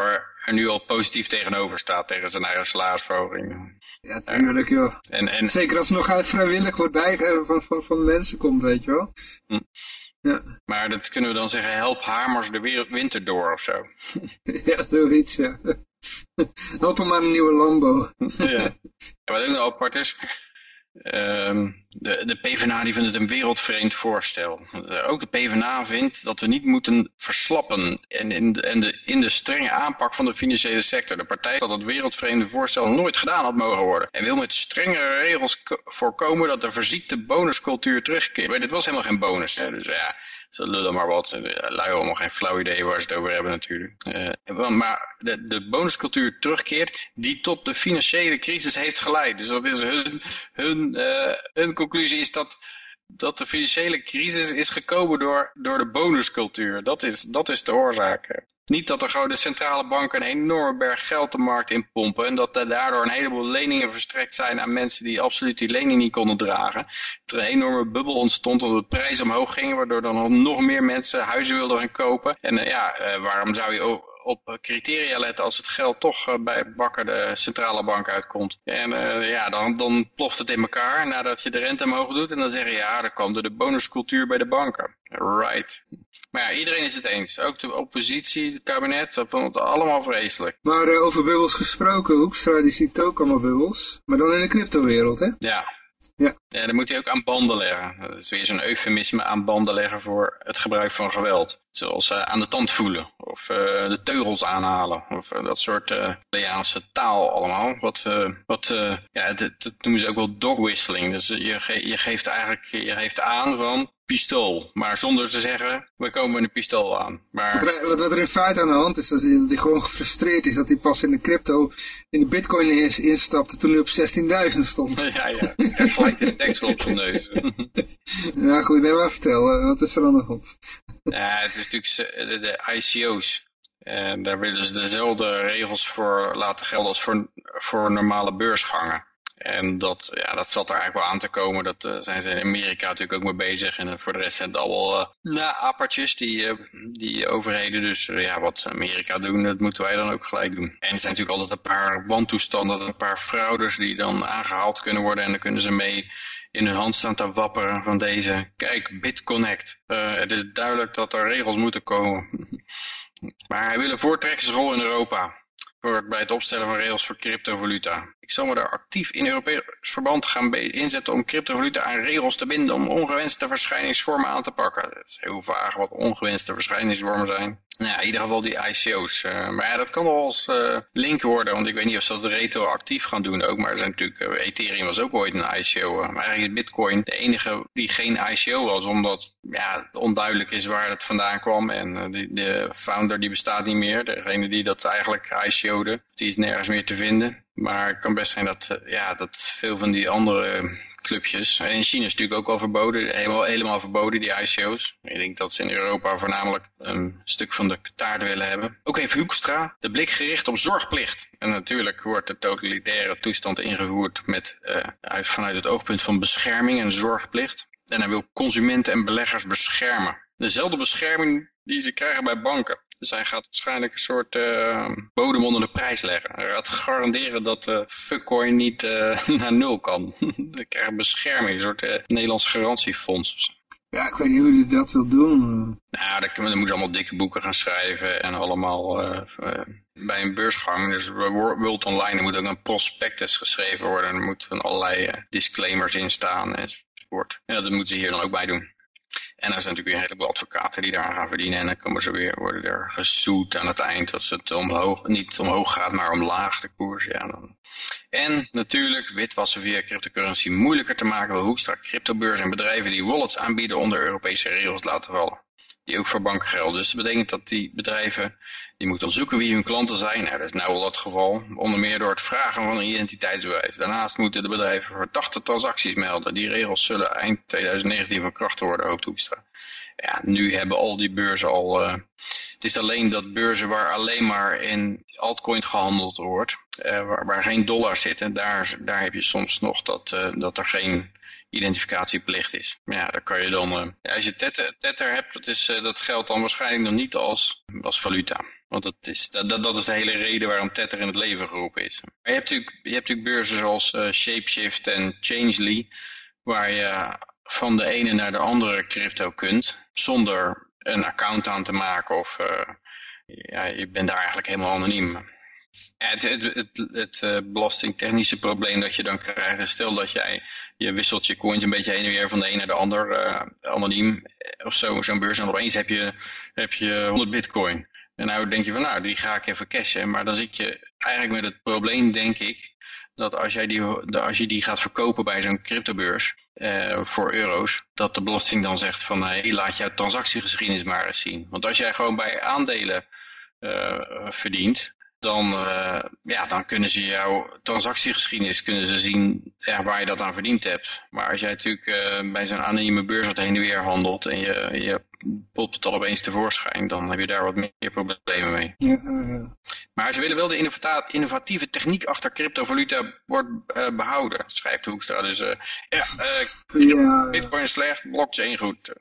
er nu al positief tegenover staat tegen zijn eigen salarisverhoging. Ja, tuurlijk joh. En, en... Zeker als het nog uit vrijwillig wordt bijgegeven van, van, van mensen komt, weet je wel. Hm. Ja. Maar dat kunnen we dan zeggen, help Hamers de winter door of zo. ja, zoiets ja. Help hem aan een nieuwe Lambo. ja. Wat ook nog apart is, Um, de, de PvdA die vindt het een wereldvreemd voorstel. Uh, ook de PvdA vindt dat we niet moeten verslappen en in de, en de, in de strenge aanpak van de financiële sector. De partij dat het wereldvreemde voorstel nooit gedaan had mogen worden. En wil met strengere regels voorkomen dat de verziekte bonuscultuur terugkeert. Maar dit was helemaal geen bonus. Hè? Dus ja, ze lullen maar wat. Lui allemaal geen flauw idee waar ze het over hebben natuurlijk. Uh, maar de, de bonuscultuur terugkeert die tot de financiële crisis heeft geleid. Dus dat is hun, hun, uh, hun conclusie is dat dat de financiële crisis is gekomen door, door de bonuscultuur. Dat is, dat is de oorzaak. Niet dat er gewoon de centrale banken een enorme berg geld de markt in pompen. En dat daardoor een heleboel leningen verstrekt zijn aan mensen die absoluut die lening niet konden dragen. Dat er een enorme bubbel ontstond omdat de prijzen omhoog gingen. Waardoor dan nog meer mensen huizen wilden gaan kopen. En uh, ja, uh, waarom zou je op criteria letten als het geld toch eh, bij Bakker de centrale bank uitkomt. En uh, ja, dan, dan ploft het in elkaar nadat je de rente omhoog doet. En dan zeggen ja, dan kwam er de bonuscultuur bij de banken. Right. Maar ja, iedereen is het eens. Ook de oppositie, het kabinet, dat vond het allemaal vreselijk. Maar uh, over bubbels gesproken, Hoekstra die ziet ook allemaal bubbels. Maar dan in de cryptowereld, hè? Ja, ja. ja, dan moet hij ook aan banden leggen. Dat is weer zo'n eufemisme aan banden leggen voor het gebruik van geweld. Zoals uh, aan de tand voelen, of uh, de teugels aanhalen, of uh, dat soort uh, taal allemaal. Wat, wat ja, dat, dat noemen ze ook wel dogwhistling. Dus je, ge je geeft eigenlijk je geeft aan van pistool. Maar zonder te zeggen, we komen met een pistool aan. Maar... Wat, wat, er in feite aan de hand is, dat hij, dat hij gewoon gefrustreerd is dat hij pas in de crypto, in de bitcoin eerst instapte toen hij op 16.000 stond. Ja, ja. Hij gelijk de deksel op zijn neus. ja, goed, nee, maar vertel, wat is er aan de hand? Ja, het is natuurlijk de, ICO's. En daar willen ze dezelfde regels voor laten gelden als voor, voor normale beursgangen. En dat, ja, dat zat er eigenlijk wel aan te komen. Dat uh, zijn ze in Amerika natuurlijk ook mee bezig. En voor de rest zijn het allemaal uh, na apertjes, die, uh, die overheden. Dus ja, wat Amerika doen, dat moeten wij dan ook gelijk doen. En er zijn natuurlijk altijd een paar wantoestanden, een paar frauders die dan aangehaald kunnen worden. En dan kunnen ze mee in hun hand staan te wapperen van deze. Kijk, BitConnect. het is duidelijk dat er regels moeten komen. maar hij wil een voortrekkersrol in Europa voor, bij het opstellen van regels voor cryptovaluta. Ik zal me daar actief in Europees verband gaan inzetten om cryptovaluta aan regels te binden om ongewenste verschijningsvormen aan te pakken. Het is heel vaag wat ongewenste verschijningsvormen zijn. Nou ja, in ieder geval die ICO's. Uh, maar ja, dat kan wel eens uh, link worden, want ik weet niet of ze dat retroactief gaan doen ook. Maar er zijn natuurlijk, uh, Ethereum was ook ooit een ICO. maar eigenlijk is Bitcoin de enige die geen ICO was, omdat ja, onduidelijk is waar het vandaan kwam. En de founder die bestaat niet meer, degene die dat eigenlijk ICO'de, die is nergens meer te vinden. Maar het kan best zijn dat, ja, dat veel van die andere clubjes. En in China is natuurlijk ook al verboden, helemaal, helemaal verboden, die ICO's. Ik denk dat ze in Europa voornamelijk een stuk van de taart willen hebben. Ook heeft Hoekstra de blik gericht op zorgplicht. En natuurlijk wordt de totalitaire toestand ingevoerd met, uh, vanuit het oogpunt van bescherming en zorgplicht. En hij wil consumenten en beleggers beschermen. Dezelfde bescherming die ze krijgen bij banken. Dus hij gaat waarschijnlijk een soort uh, bodem onder de prijs leggen. Hij gaat garanderen dat uh, Fuckcoin niet uh, naar nul kan. Dan krijg je bescherming, een soort Nederlands garantiefonds. Ja, ik weet niet hoe hij dat wil doen. Nou, dan, dan moet je allemaal dikke boeken gaan schrijven en allemaal bij een beursgang. Dus World Online er moet ook een prospectus geschreven worden. Er moeten allerlei disclaimers in staan enzovoort. Ja, dat moeten ze hier dan ook bij doen. En er zijn natuurlijk weer een heleboel advocaten die daar gaan verdienen. En dan komen ze weer, worden er gezoet aan het eind als het omhoog, niet omhoog gaat, maar omlaag de koers. Ja, dan. En natuurlijk witwassen via cryptocurrency moeilijker te maken. Wil Hoekstra cryptobeurs en bedrijven die wallets aanbieden onder Europese regels laten vallen die ook voor banken gelden. Dus dat betekent dat die bedrijven, die moeten dan zoeken wie hun klanten zijn. Nou, dat is nou wel het geval, onder meer door het vragen van een identiteitsbewijs. Daarnaast moeten de bedrijven verdachte transacties melden. Die regels zullen eind 2019 van kracht worden, hoopt Hoekstra. Ja, nu hebben al die beurzen al... Uh, het is alleen dat beurzen waar alleen maar in altcoin gehandeld wordt, uh, waar, geen dollars zitten, daar, daar heb je soms nog dat, uh, dat er geen identificatieplicht is. Maar ja, daar kan je dan, ja, als je tether, tether hebt, dat, is, uh, dat geldt dan waarschijnlijk nog niet als, als valuta. Want dat is, dat, dat is de hele reden waarom Tether in het leven geroepen is. Maar je hebt natuurlijk, je hebt natuurlijk beurzen zoals uh, Shapeshift en Changely, waar je van de ene naar de andere crypto kunt, zonder een account aan te maken of ja, je bent daar eigenlijk helemaal anoniem. Het, het, het, uh, belastingtechnische probleem dat je dan krijgt, is stel dat jij, je wisselt je coins een beetje heen en weer van de een naar de ander, uh, anoniem eh, of zo, zo'n beurs, en opeens heb je, heb je 100 bitcoin. En nou denk je van, nou, die ga ik even cashen, maar dan zit je eigenlijk met het probleem, denk ik, dat als, jij die, als je die gaat verkopen bij zo'n cryptobeurs uh, voor euro's, dat de belasting dan zegt van, hey, laat jouw transactiegeschiedenis maar eens zien. Want als jij gewoon bij aandelen verdient, dan, uh, ja, dan kunnen ze jouw transactiegeschiedenis kunnen ze zien ja, waar je dat aan verdiend hebt. Maar als jij natuurlijk uh, bij zo'n anonieme beurs wat heen en weer handelt en je, je popt het al opeens tevoorschijn, dan heb je daar wat meer problemen mee. Ja. Maar ze willen wel de innovatieve techniek achter cryptovaluta wordt behouden, schrijft Hoekstra. Dus ja, ja, bitcoin slecht, blockchain goed.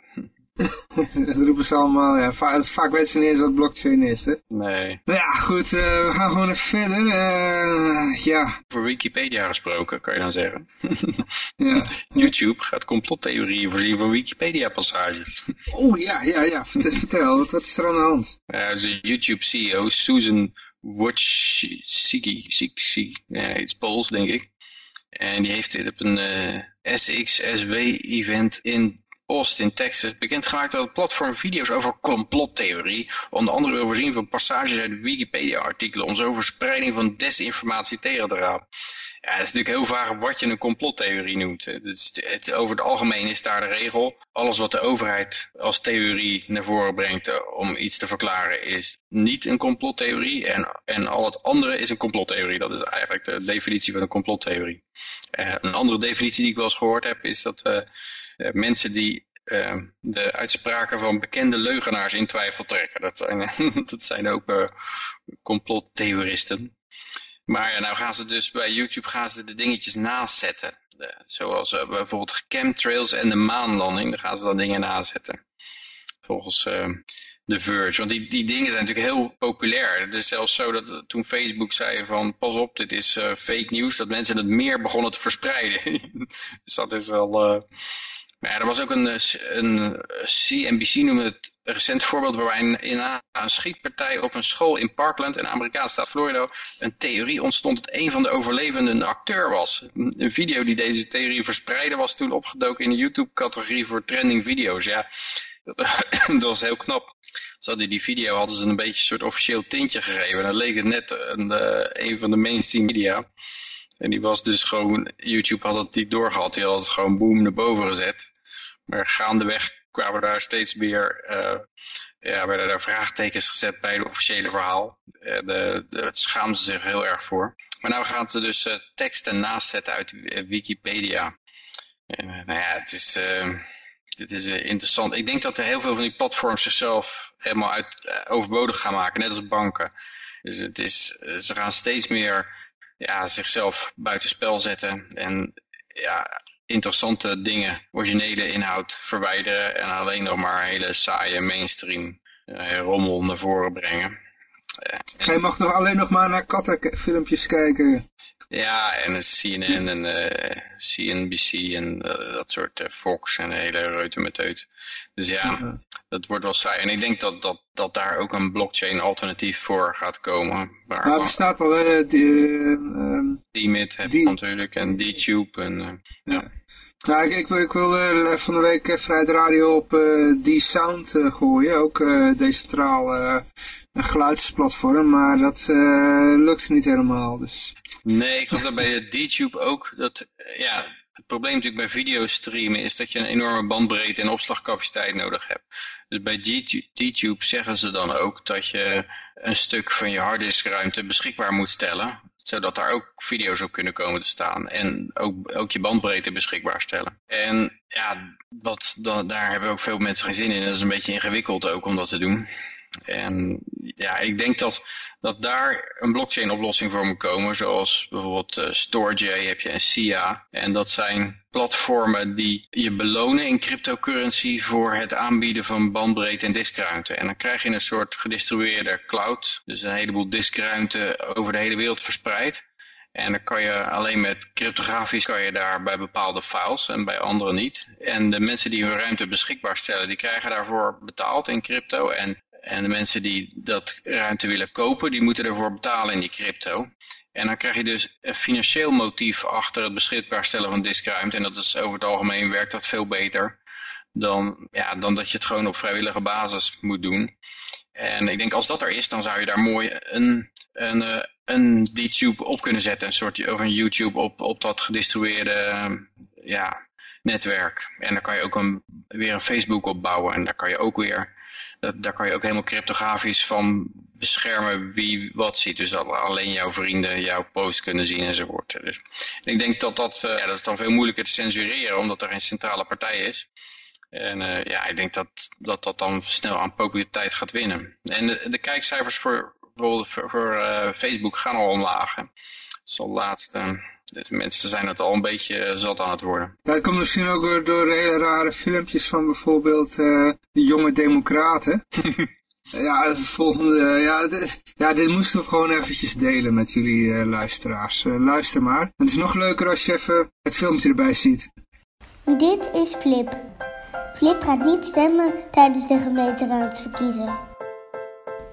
dat roepen ze allemaal, ja, vaak, vaak weten ze niet eens wat blockchain is, hè? Nee. Nou ja, goed, uh, we gaan gewoon even verder. Uh, ja. Voor Wikipedia gesproken, kan je dan zeggen. ja. YouTube gaat complottheorieën voorzien van Wikipedia-passages. oh ja, ja, ja, vertel, vertel wat, wat is er aan de hand? Ja, de YouTube-CEO Susan Wojcicki, ja, het Pools, denk ik. En die heeft op een uh, eh, SXSW-event in Austin, Texas, bekendgemaakt dat het platform video's over complottheorie onder andere wil voorzien van passages uit Wikipedia-artikelen om zo verspreiding van desinformatie tegen te gaan. Ja, het is natuurlijk heel vaag wat je een complottheorie noemt. Het, over het algemeen is daar de regel. Alles wat de overheid als theorie naar voren brengt eh, om iets te verklaren is niet een complottheorie. En, en al het andere is een complottheorie. Dat is eigenlijk de definitie van een complottheorie. Uh, een andere definitie die ik wel eens gehoord heb is dat... Eh, mensen die uh, de uitspraken van bekende leugenaars in twijfel trekken. Dat zijn, dat zijn ook uh, complottheoristen. Maar ja, nou gaan ze dus bij YouTube gaan ze de dingetjes naast zoals uh, bijvoorbeeld chemtrails en de maanlanding. Daar gaan ze dan dingen nazetten. Volgens uh, The Verge. Want die, die dingen zijn natuurlijk heel populair. Het is zelfs zo dat toen Facebook zei van pas op, dit is fake nieuws. Dat mensen het meer begonnen te verspreiden. dus dat is wel... Maar ja, er was ook een, een CNBC noemde het een recent voorbeeld waarbij in, een schietpartij op een school in Parkland in de Amerikaanse staat Florida een theorie ontstond dat een van de overlevenden een acteur was. Een video die deze theorie verspreidde was toen opgedoken in de YouTube-categorie voor trending video's. Ja, dat, was heel knap. Ze hadden die video hadden ze een beetje een soort officieel tintje gegeven. En dan leek het net een, eh, een van de mainstream media. En die was dus gewoon, YouTube had het niet doorgehad. Die had het gewoon boom naar boven gezet. Maar gaandeweg kwamen daar steeds meer, uh, ja, werden daar vraagtekens gezet bij het officiële verhaal. Uh, de, de, het schaamden ze zich heel erg voor. Maar nou gaan ze dus uh, teksten naastzetten uit Wikipedia. nou ja, het is, dit is interessant. Ik denk dat er heel veel van die platforms zichzelf helemaal uit, overbodig gaan maken, net als banken. Dus het is, ze gaan steeds meer ja, zichzelf buitenspel zetten. En ja, interessante dingen, originele inhoud verwijderen en alleen nog maar hele saaie mainstream uh, rommel naar voren brengen. Jij mag nog alleen nog maar naar kattenfilmpjes kijken. Ja, en CNN en uh, eh, CNBC en dat soort Fox en de hele reutemeteut. Dus ja, dat wordt wel saai. En ik denk dat, dat, dat daar ook een blockchain alternatief voor gaat komen. Waar nou, er bestaat al, hè, die, uh, DMIT heb je natuurlijk en DTube en ja. ja. Nou, ik, ik, ik wil uh, van de week uh, vrij de radio op uh, D-Sound gooien, ook decentraal een geluidsplatform, maar dat lukt niet helemaal. Dus. Nee, ik had dat bij D-Tube ook, dat, ja, het probleem natuurlijk bij videostreamen is dat je een enorme bandbreedte en opslagcapaciteit nodig hebt. Dus bij D-Tube zeggen ze dan ook dat je een stuk van je harddiskruimte beschikbaar moet stellen zodat daar ook video's op kunnen komen te staan. En ook, ook je bandbreedte beschikbaar stellen. En ja, wat, daar hebben ook veel mensen geen zin in. Dat is een beetje ingewikkeld ook om dat te doen. En ja, ik denk dat, dat daar een blockchain oplossing voor moet komen. Zoals bijvoorbeeld uh, StoreJ heb je en SIA. En dat zijn platformen die je belonen in cryptocurrency voor het aanbieden van bandbreedte en diskruimte. En dan krijg je een soort gedistribueerde cloud. Dus een heleboel diskruimte over de hele wereld verspreid. En dan kan je alleen met cryptografisch kan je daar bij bepaalde files en bij andere niet. En de mensen die hun ruimte beschikbaar stellen, die krijgen daarvoor betaald in crypto. En en de mensen die dat ruimte willen kopen, die moeten ervoor betalen in die crypto. En dan krijg je dus een financieel motief achter het beschikbaar stellen van diskruimte. En dat is over het algemeen werkt dat veel beter dan, ja, dan dat je het gewoon op vrijwillige basis moet doen. En ik denk als dat er is, dan zou je daar mooi een, een, eh, een YouTube op kunnen zetten. Een soort of een YouTube op, op dat gedistribueerde ja, netwerk. En dan kan je ook een, weer een Facebook opbouwen. En daar kan je ook weer daar kan je ook helemaal cryptografisch van beschermen wie wat ziet. Dus dat alleen jouw vrienden jouw post kunnen zien enzovoort. Dus ik denk dat dat, uh, ja, dat is dan veel moeilijker te censureren omdat er een centrale partij is. En uh, ja, ik denk dat, dat dat dan snel aan populariteit gaat winnen. En de, kijkcijfers voor, voor, uh, Facebook gaan al omlaag. Dat is al laatste mensen zijn het al een beetje eh, zat aan het worden. Ja, het komt misschien ook door hele rare filmpjes van bijvoorbeeld uh, de jonge democraten. ja, het volgende. Ja, dit, ja, dit moesten we gewoon eventjes delen met jullie uh, luisteraars. Uh, luister maar. Het is nog leuker als je even het filmpje erbij ziet. Dit is Flip. Flip gaat niet stemmen tijdens de gemeenteraadsverkiezingen.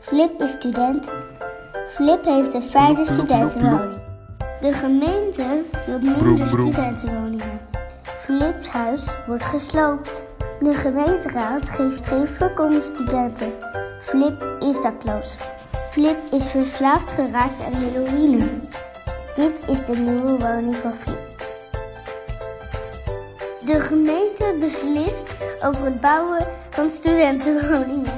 Flip is student. Flip heeft een fijne studentenwoning. De gemeente wil minder studentenwoningen. Philips huis wordt gesloopt. De gemeenteraad geeft geen fuck om studenten. Flip is dakloos. Flip is verslaafd geraakt aan heroïne. Dit is de nieuwe woning van Flip. De gemeente beslist over het bouwen van studentenwoningen.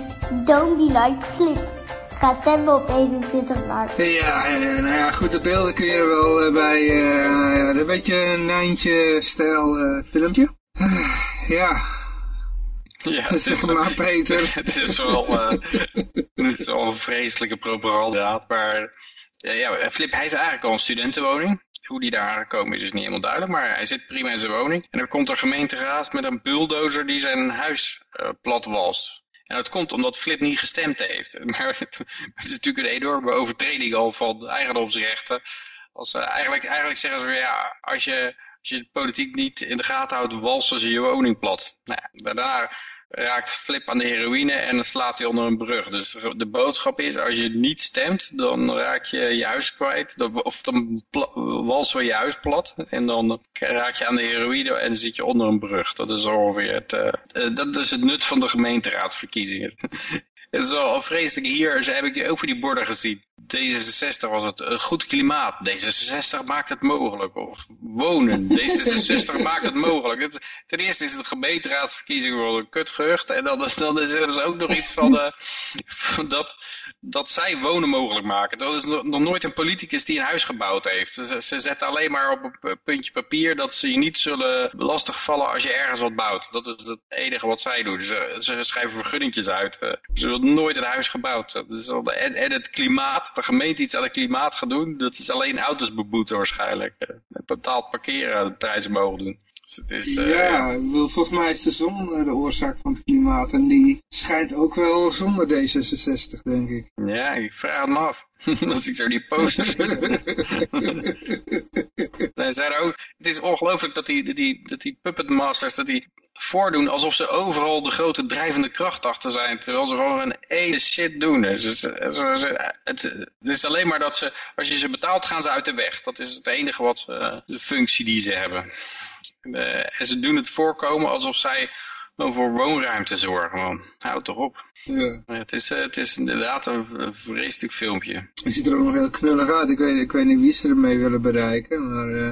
Don't be like Flip. Ga stemmen op 21 maart. Ja, nou ja, goed, de beelden kun je er wel uh, bij. Uh, een beetje een Nijntje-stijl uh, filmpje. ja. Ja, zeg maar, Peter. Het is wel, het is wel een vreselijke propaganda, maar ja, Flip heeft eigenlijk al een studentenwoning. Hoe die daar gekomen is, is niet helemaal duidelijk. Maar hij zit prima in zijn woning. En dan komt er gemeenteraad met een bulldozer die zijn huis uh, platwalst. En dat komt omdat Flip niet gestemd heeft. Maar het, is natuurlijk een enorme overtreding al van eigendomsrechten. Als, uh, eigenlijk, eigenlijk zeggen ze ja, als je, als je de politiek niet in de gaten houdt, walsen ze je woning plat. Nou, daarna raakt Flip aan de heroïne en dan slaat hij onder een brug. Dus de boodschap is, als je niet stemt, dan raak je je huis kwijt. Of dan walsen we je huis plat. En dan raak je aan de heroïne en zit je onder een brug. Dat is ongeveer het, uh, dat is het nut van de gemeenteraadsverkiezingen. Het is wel vreselijk. Hier heb ik ook voor die borden gezien. D66 was het een goed klimaat. D66 maakt het mogelijk. Of wonen. D66 maakt het mogelijk. Het, ten eerste is het gemeenteraadsverkiezing wel een. En dan, dan hebben ze ook nog iets van, uh, dat, dat zij wonen mogelijk maken. Dat is nog, nooit een politicus die een huis gebouwd heeft. Ze, ze zetten alleen maar op een puntje papier dat ze je niet zullen lastigvallen als je ergens wat bouwt. Dat is het enige wat zij doen. Ze, ze schrijven vergunningjes uit. Uh, ze hebben nooit een huis gebouwd. Dat is al, en, en het klimaat, de gemeente iets aan het klimaat gaat doen, dat is alleen auto's beboeten waarschijnlijk. Uh, betaald parkeren de prijzen mogen doen. Dus het is, uh, ja, volgens mij is de zon de oorzaak van het klimaat. En die schijnt ook wel zonder D66, denk ik. Ja, ik vraag het me af. Als ik zo die posters Zij zeiden ook, het is ongelooflijk dat die, die, dat die puppet masters, dat die voordoen alsof ze overal de grote drijvende kracht achter zijn, terwijl ze gewoon een ene shit doen. Dus het, het, het, is alleen maar dat ze, als je ze betaalt, gaan ze uit de weg. Dat is het enige wat, uh, de functie die ze hebben. Uh, en ze doen het voorkomen alsof zij voor woonruimte zorgen, man. Houd toch op. Ja. Het, is, het is inderdaad een vreselijk filmpje. Het ziet er ook nog heel knullig uit. Ik weet, ik weet niet wie ze ermee willen bereiken, maar... Uh,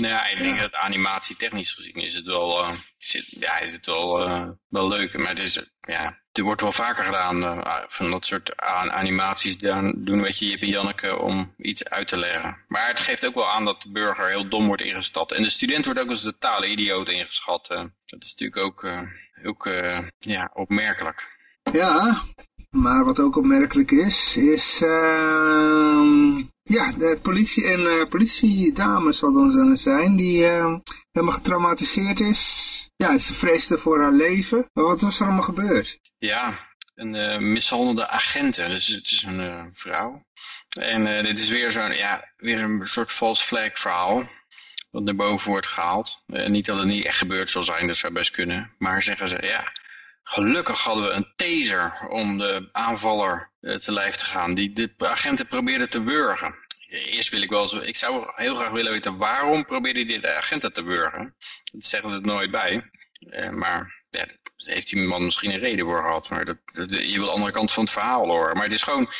nou ja, ik denk dat animatie technisch gezien is het wel, uh, zit, ja, is het wel, uh, wel leuk. Maar het, is, ja, het wordt wel vaker gedaan, uh, van dat soort animaties dan doen, weet je, Jip en Janneke om iets uit te leggen. Maar het geeft ook wel aan dat de burger heel dom wordt ingesteld. En de student wordt ook als een totale idioot ingeschat. dat is natuurlijk ook, ook ja, opmerkelijk. Ja, maar wat ook opmerkelijk is, is uh, ja, de politie en uh, politiedame zal dan zijn die uh, helemaal getraumatiseerd is. Ja, ze vreesde voor haar leven. Maar wat was er allemaal gebeurd? Ja, een uh, mishandelde agenten, dus het is een vrouw. En dit is weer zo'n, ja, weer een soort false flag verhaal wat naar boven wordt gehaald. niet dat het niet echt gebeurd zal zijn, dat zou best kunnen. Maar zeggen ze, ja, Gelukkig hadden we een taser om de aanvaller uh, te lijf te gaan. Die de agenten probeerden te wurgen. Eerst wil ik wel zo, ik zou heel graag willen weten waarom probeerde die de agenten te wurgen. Dat zeggen ze er nooit bij. Uh, maar ja, heeft die man misschien een reden voor gehad. Maar dat, je wil de andere kant van het verhaal horen. Maar het is gewoon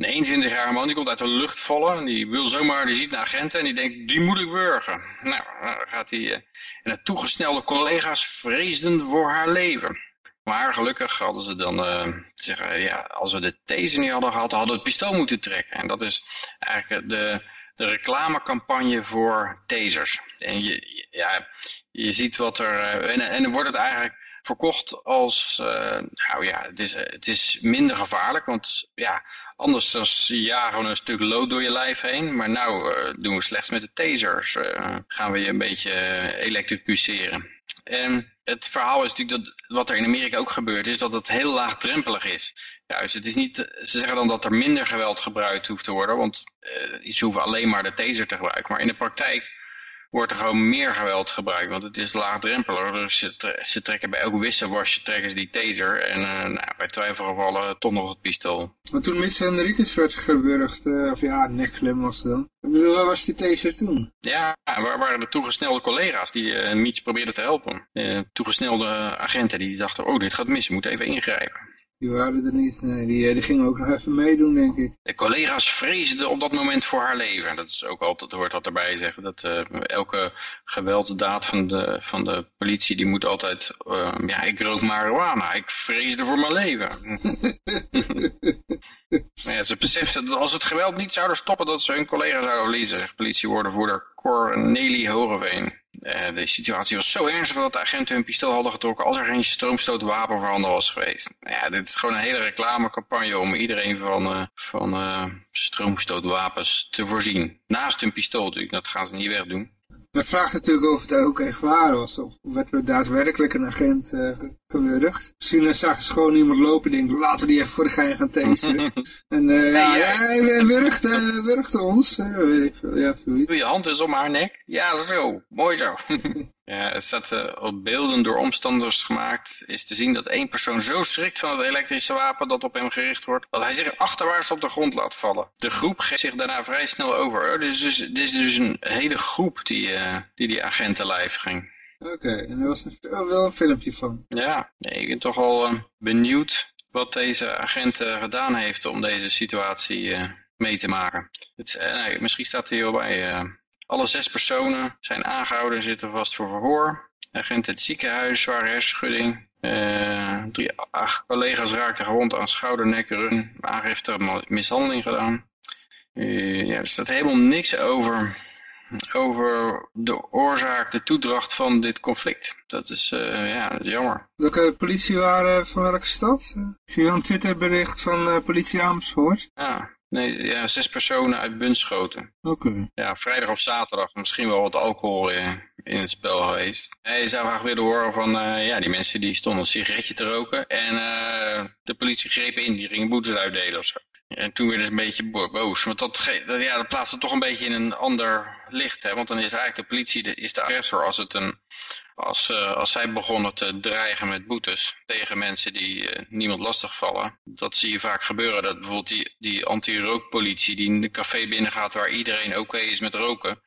een 21-jarige man die komt uit de lucht vallen. En die wil zomaar, die ziet een agent en die denkt, die moet ik wurgen. Nou, dan gaat hij... Uh, en de toegesnelde collega's vreesden voor haar leven. Maar gelukkig hadden ze dan uh, zeggen, ja, als we de taser niet hadden gehad, hadden we het pistool moeten trekken. En dat is eigenlijk de, de reclamecampagne voor tasers. En je, ja, je ziet wat er, uh, en, en dan wordt het eigenlijk verkocht als, uh, nou ja, het is, het is minder gevaarlijk, want ja, anders dan ja, gewoon een stuk lood door je lijf heen. Maar nou doen we slechts met de tasers, gaan we je een beetje elektricuseren. En het verhaal is natuurlijk dat wat er in Amerika ook gebeurt, is dat het heel laagdrempelig is. Juist, het is niet, ze zeggen dan dat er minder geweld gebruikt hoeft te worden, want ze hoeven alleen maar de taser te gebruiken. Maar in de praktijk wordt er gewoon meer geweld gebruikt, want het is laagdrempelig. Dus ze, ze trekken bij elk wisselwasje trekken ze die taser en uh, nou, bij twijfelgevallen toch nog het pistool. Maar toen Miss Henriques werd gewurgd, uh, of ja, nekklem was het dan. Ik bedoel, waar was die taser toen? Ja, waar waren de toegesnelde collega's die uh, Miets probeerden te helpen. toegesnelde agenten die dachten, oh dit gaat mis, we moeten even ingrijpen. Die waren er niet. Nee, die, eh, die gingen ook nog even meedoen, denk ik. De collega's vreesden op dat moment voor haar leven. Dat is ook altijd, hoort dat erbij zeggen. Dat uh, elke geweldsdaad van de, van de politie, die moet altijd... Uh, ja, ik rook marijuana. Ik vreesde voor mijn leven. maar ja, ze beseften dat als het geweld niet zouden stoppen, dat ze hun collega zouden verliezen. Politiewoordenvoerder Cornelie Hogeveen. Eh, de situatie was zo ernstig dat de agenten hun pistool hadden getrokken als er geen stroomstootwapen voorhanden was geweest. Nou ja, dit is gewoon een hele reclamecampagne om iedereen van, uh, van uh, stroomstootwapens te voorzien. Naast hun pistool natuurlijk, dat gaan ze niet wegdoen. Men vraagt natuurlijk of het ook echt waar was. Of werd er daadwerkelijk een agent gewurgd. Misschien gewoon iemand lopen en denken, laten we die even voor de gein gaan taseren. en uh, ja, ja, hij wurgde, uh, wurgde ons. weet ik veel. Ja, zoiets. Doe je hand eens om haar nek. Ja, zo. Mooi zo. Ja, het staat uh, op beelden door omstanders gemaakt, is te zien dat één persoon zo schrikt van het elektrische wapen dat op hem gericht wordt, dat hij zich achterwaarts op de grond laat vallen. De groep geeft zich daarna vrij snel over. Dit is dus, dit is dus een hele groep die uh, die, die agenten lijf ging. Oké, en er was een, oh, wel een filmpje van. Ja, nee, ik ben toch al uh, benieuwd wat deze agent gedaan heeft om deze situatie mee te maken. Het, nee, misschien staat er hierbij... Alle zes personen zijn aangehouden en zitten vast voor verhoor. Agent het ziekenhuis, zware hersenschudding. Drie collega's raakten gewond aan schouder, nek, rug. Aangifte mishandeling gedaan. Ja, er staat helemaal niks over, over de oorzaak, de toedracht van dit conflict. Dat is, uh, ja, jammer. Welke politie waren van welke stad? Ik zie een Twitterbericht van politie Amersfoort. Ja, Nee, ja, zes personen uit Bunschoten. Oké. Okay. Ja, vrijdag of zaterdag misschien wel wat alcohol in, in het spel geweest. Hij zou graag willen horen van, uh, ja, die mensen die stonden een sigaretje te roken. En uh, de politie greep in, die gingen boetes uitdelen of zo. En toen werden ze een beetje boos. Want dat, dat, ja, dat plaatst het toch een beetje in een ander licht. Hè? Want dan is eigenlijk de politie de, is de agressor als, het een, als, uh, als zij begonnen te dreigen met boetes tegen mensen die uh, niemand lastigvallen. Dat zie je vaak gebeuren. Dat bijvoorbeeld die, die anti-rookpolitie die in de café binnengaat waar iedereen oké is met roken.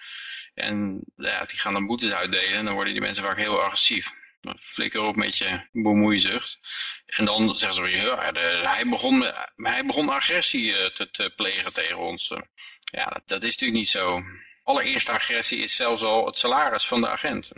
En ja, die gaan dan boetes uitdelen en dan worden die mensen vaak heel agressief. Flikker op met je bemoeizucht. En dan zeggen ze weer, ja, de, hij, begon, hij begon agressie te, te plegen tegen ons. Ja, dat, dat, is natuurlijk niet zo. Allereerste agressie is zelfs al het salaris van de agent.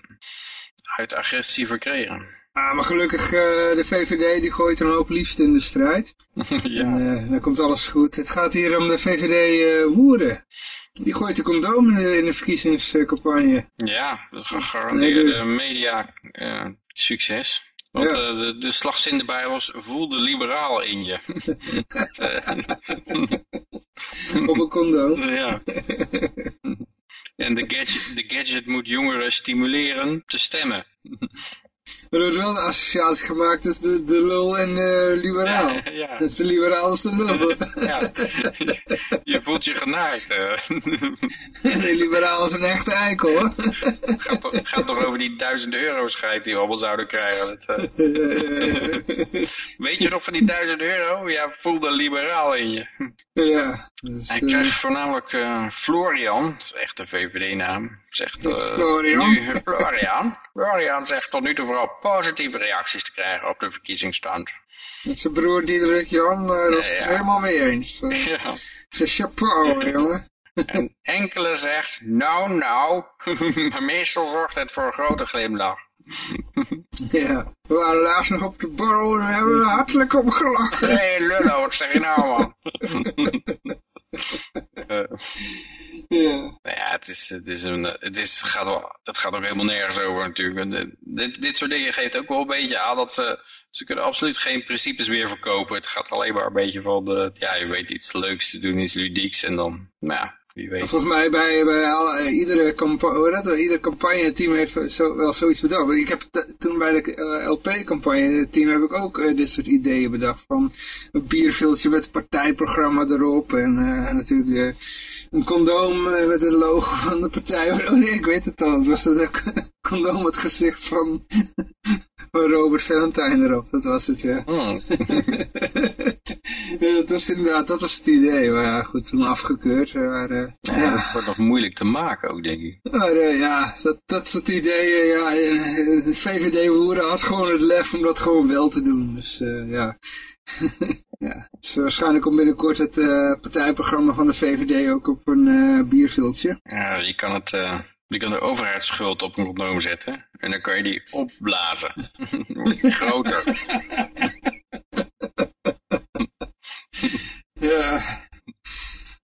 Uit agressie verkregen. Ah, maar gelukkig, uh, de VVD die gooit een hoop liefde in de strijd. ja. En uh, dan komt alles goed. Het gaat hier om de VVD uh, woeren. Die gooit de condoom in de, in de verkiezingscampagne. Ja, dat gegarandeerde nee, de... media succes. Want ja. de, de slagzin erbij was, voel de liberaal in je. Op een condoom. ja. En de gadget, de gadget moet jongeren stimuleren te stemmen. Er wordt wel een associatie gemaakt tussen de, de lul en uh, liberaal. Ja, ja. Dus de liberaal is de lul. Ja, je voelt je genaaid. Uh. De liberaal is een echte eikel, hoor. Het gaat toch, gaat toch over die duizend euro scheid die we allemaal zouden krijgen. Dat, uh... Weet je nog van die duizend euro? Ja, voel de liberaal in je. Ja. Dus, Hij krijgt voornamelijk Florian, dat is echt een VVD-naam, zegt Florian. Nu, Florian. Florian zegt tot nu toe vooral positieve reacties te krijgen op de verkiezingsstand. Met zijn broer Diederik Jan, uh, dat is het ja. helemaal mee eens. Uh, ja. Chapeau, jongen. En enkele zegt, nou nou, maar meestal zorgt het voor een grote glimlach. ja, we waren laatst nog op de borrel en we hebben er hartelijk op gelachen. Nee, lullo, wat zeg je nou man? ja. Nou ja, het, is, het, is een, het, is, gaat wel, het gaat ook helemaal nergens over natuurlijk. Dit, dit soort dingen geeft ook wel een beetje aan dat ze, ze kunnen absoluut geen principes meer verkopen. Het gaat alleen maar een beetje van, de, ja, je weet iets leuks te doen, iets ludieks en dan, nou ja, Volgens mij bij, bij al, uh, iedere, campagne, ieder campagne-team heeft zo, wel zoiets bedacht. Ik heb toen bij de uh, LP-campagne-team heb ik ook dit soort ideeën bedacht. Van een bierviltje met partijprogramma erop en natuurlijk een condoom met het logo van de partij. Oh nee, ik weet het al. Het was dat condoom met het gezicht van, van Robert Valentijn erop. Dat was het, ja. Oh. ja. Dat was inderdaad, dat was het idee. Maar ja, goed, toen afgekeurd. Maar, uh, ja, ja. Dat wordt nog moeilijk te maken ook, denk ik. Maar uh, ja, dat, dat soort ideeën. Ja, de VVD-woeren had gewoon het lef om dat gewoon wel te doen. Dus ja... ja, dus waarschijnlijk komt binnenkort het uh, partijprogramma van de VVD ook op een uh, bierviltje. Ja, je kan het... Uh... Je kan de overheidsschuld op een condoom zetten en dan kan je die opblazen. dan wordt die groter. ja.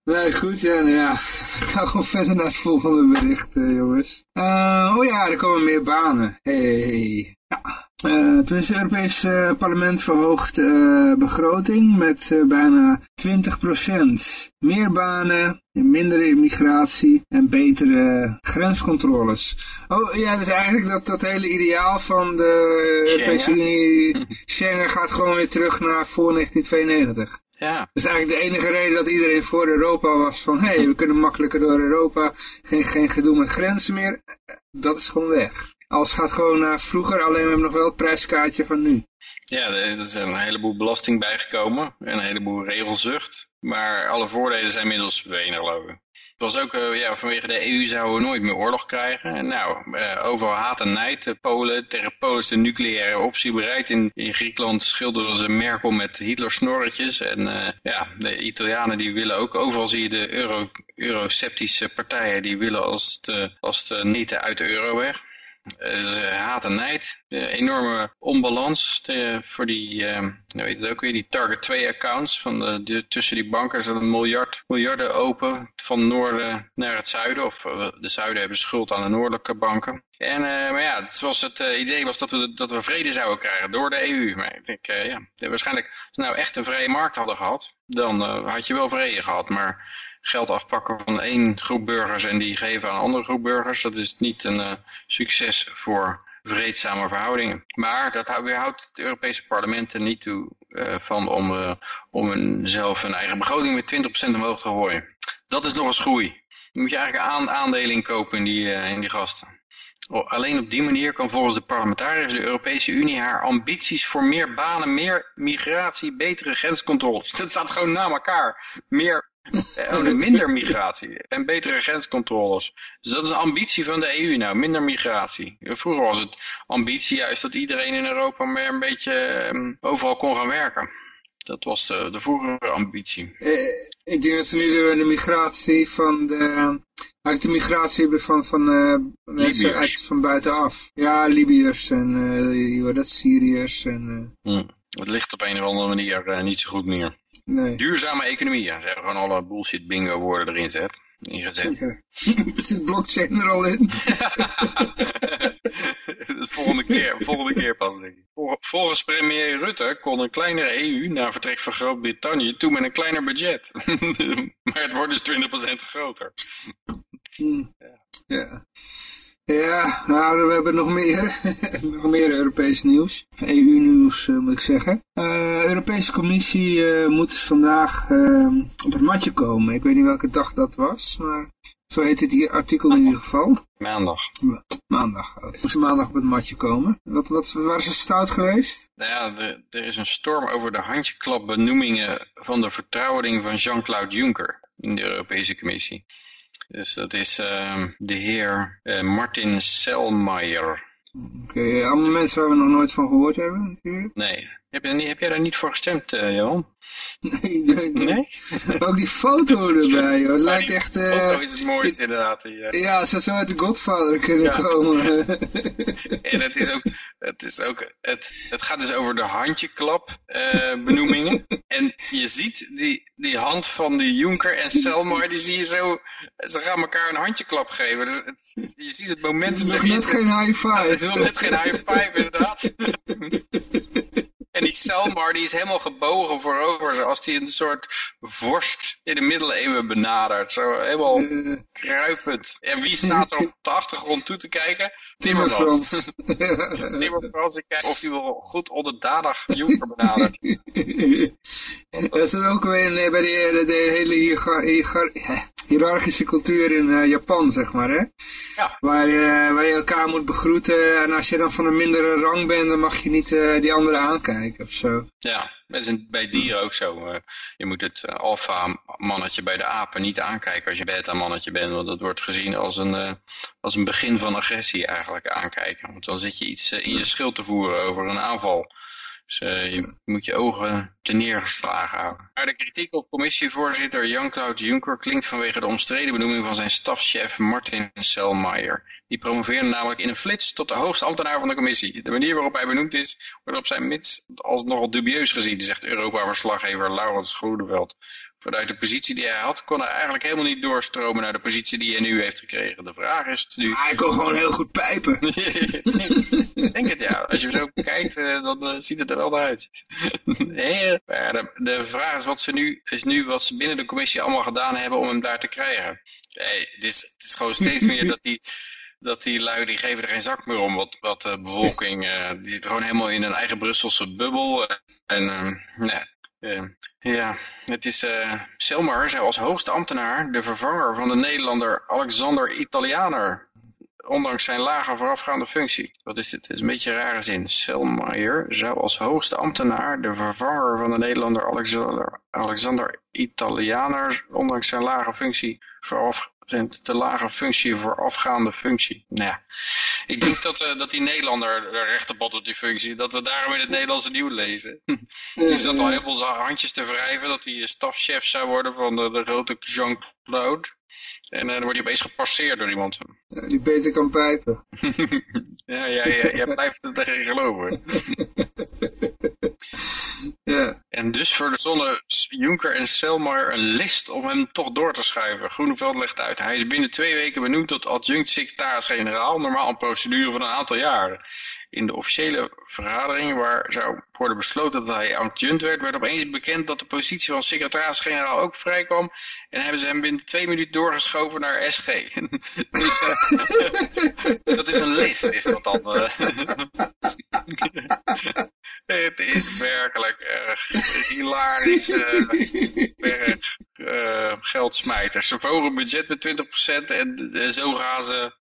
Nee, goed, ja, nou ja. ga gewoon verder naar het volgende bericht, jongens. Oh ja, er komen meer banen. Hey. Ja. Uh, toen is het Europees uh, parlement verhoogd uh, begroting met bijna 20%. Meer banen, minder immigratie en betere grenscontroles. Oh ja, dus eigenlijk dat, dat hele ideaal van de Europese Unie, Schengen gaat gewoon weer terug naar voor 1992. Ja. Dat is eigenlijk de enige reden dat iedereen voor Europa was van, hé, hey, we kunnen makkelijker door Europa, geen, geen gedoe met grenzen meer. Dat is gewoon weg. Alles gaat gewoon naar vroeger, alleen we hebben nog wel het prijskaartje van nu. Ja, er is een heleboel belasting bijgekomen en een heleboel regelzucht. Maar alle voordelen zijn inmiddels verdwenen, geloof. Het was ook, uh, ja, vanwege de EU zouden we nooit meer oorlog krijgen. En nou, uh, overal haat en nijd. Polen, tegen Polen is de nucleaire optie bereid. In, in Griekenland schilderden ze Merkel met Hitler snorretjes. En ja, de Italianen die willen ook, overal zie je de euro, eurosceptische partijen, die willen als het, als het neten uit de euro weg. Dus haat en nijd. enorme onbalans voor die, uh, nou weet het ook weer, die Target 2 accounts. Van de, tussen die banken zijn een miljard, miljarden open van noorden naar het zuiden. Of de zuiden hebben schuld aan de noordelijke banken. En, maar ja, het, was het idee was dat we, dat we vrede zouden krijgen door de EU. Maar ik denk, ja, waarschijnlijk als we nou echt een vrije markt hadden gehad, dan had je wel vrede gehad. Maar geld afpakken van één groep burgers en die geven aan een andere groep burgers. Dat is niet een uh, succes voor vreedzame verhoudingen. Maar dat weerhoudt het Europese parlement er niet toe uh, van om, uh, om een, zelf een eigen begroting met 20% omhoog te gooien. Dat is nog eens groei. Dan moet je eigenlijk aan, aandelen inkopen in die, in die gasten. Alleen op die manier kan volgens de parlementariërs de Europese Unie haar ambities voor meer banen, meer migratie, betere grenscontroles. Dat staat gewoon na elkaar. Meer Oh, minder migratie en betere grenscontroles. Dus dat is een ambitie van de EU nou, minder migratie. Vroeger was het ambitie juist dat iedereen in Europa meer een beetje um, overal kon gaan werken. Dat was de, de vroegere ambitie. Eh, ik denk dat ze nu de, de migratie van de... Eigenlijk de migratie hebben van, van uh, mensen uit, van buitenaf. Ja, Libiërs en uh, dat Syriërs en... Uh... Hmm. Het ligt op een of andere manier uh, niet zo goed meer. Nee. Duurzame economie, ja. Ze hebben gewoon alle bullshit bingo woorden erin zet. Ingezet. Zit blockchain er al in? de volgende keer, volgende keer pas denk ik. Volgens premier Rutte kon een kleinere EU na vertrek van Groot-Brittannië toe met een kleiner budget. maar het wordt dus 20% groter. Hmm. Ja. ja. Ja, nou, we hebben nog meer, nog meer Europees nieuws. EU-nieuws uh, moet ik zeggen. De uh, Europese Commissie uh, moet vandaag op het matje komen. Ik weet niet welke dag dat was, maar zo heet het artikel in ieder geval. Maandag. Ma maandag. Oh, moest maandag op het matje komen. Wat, wat, waar ze stout geweest? Nou ja, de, er is een storm over de handjeklap benoemingen van de vertrouweling van Jean-Claude Juncker in de Europese Commissie. Dus dat is uh, de heer uh, Martin Selmayr. Oké, okay, allemaal mensen waar we nog nooit van gehoord hebben natuurlijk. Nee. Heb, je, heb jij daar niet voor gestemd, uh, Johan? Nee, nee, nee. Ook die foto erbij, joh. Het lijkt echt... Uh, foto is het mooiste inderdaad. Ja, ja het zou zo uit de Godfather kunnen ja. komen. en het is ook... Het, is ook het, het gaat dus over de handjeklap uh, benoemingen. en je ziet die, die hand van die Juncker en Selmar, die zie je zo... Ze gaan elkaar een handjeklap geven. Dus het, je ziet het moment... Het is nog net geen high five. Het is nog net geen high five, inderdaad. En die Selmar die is helemaal gebogen voorover, zoals die een soort vorst in de middeleeuwen benadert. Zo helemaal kruipend. En wie staat er op de achtergrond toe te kijken? Timmermans. Timmermans, ik kijk of hij wel goed onderdanig Juncker benadert. Dat is ook weer bij de, de, hele hiërarchische cultuur in uh, Japan, zeg maar, hè? Ja. Waar, uh, waar je elkaar moet begroeten en als je dan van een mindere rang bent, dan mag je niet uh, die andere aankijken of zo. Ja, dat is bij dieren ook zo. je moet het alfa mannetje bij de apen niet aankijken als je beta mannetje bent, want dat wordt gezien als een, als een begin van agressie eigenlijk aankijken. Want dan zit je iets in je schild te voeren over een aanval. Dus uh, je moet je ogen te neergeslagen houden. Maar de kritiek op commissievoorzitter Jan-Claude Juncker klinkt vanwege de omstreden benoeming van zijn stafchef Martin Selmayr. Die promoveerde namelijk in een flits tot de hoogste ambtenaar van de commissie. De manier waarop hij benoemd is, wordt op zijn minst als nogal dubieus gezien, zegt Europa-verslaggever Laurens Groeneveld vanuit de positie die hij had, kon hij eigenlijk helemaal niet doorstromen naar de positie die hij nu heeft gekregen. De vraag is nu... Hij kon gewoon heel goed pijpen. Ik denk het ja. Als je zo kijkt, eh, dan eh, ziet het er wel naar uit. Nee, maar de, de vraag is wat ze nu, is nu wat ze binnen de commissie allemaal gedaan hebben om hem daar te krijgen. Hey, het, is, het is gewoon steeds meer dat die, dat die lui, die geven er geen zak meer om. Wat, wat de bevolking, eh, die zit gewoon helemaal in een eigen Brusselse bubbel. En eh, nee, eh, ja, het is eh Selmar als hoogste ambtenaar de vervanger van de Nederlander Alexander Italianer. Ondanks zijn lage voorafgaande functie. Wat is dit? Het is een beetje een rare zin. Selmayr zou als hoogste ambtenaar de vervanger van de Nederlander Alexander, Alexander Italianer, ondanks zijn lage functie, vooraf, te lage functie voorafgaande functie. Nou ja, ik denk dat, eh, dat die Nederlander er recht op had op die functie. Dat we daarom in het Nederlandse nieuw lezen. Die zat al heel veel zijn handjes te wrijven dat hij stafchef zou worden van de, de grote Jean-Claude. En eh, dan wordt hij opeens gepasseerd door iemand. Ja, die beter kan pijpen. ja, ja, ja, jij blijft er tegen geloven. Ja. En dus verzonnen Juncker en Selmayr een list om hem toch door te schuiven. Groeneveld legt uit. Hij is binnen twee weken benoemd tot adjunct-secretaris-generaal, normaal een procedure van een aantal jaren. In de officiële vergadering waar zou worden besloten dat hij adjunct werd, werd opeens bekend dat de positie van secretaris-generaal ook vrijkwam. En hebben ze hem binnen twee minuten doorgeschoven naar SG. dus, eh, dat is een list, is dat dan. eh. Het is werkelijk erg hilarisch uh, erg geldsmijters. Ze verhogen budget met 20% en zo gaan ze,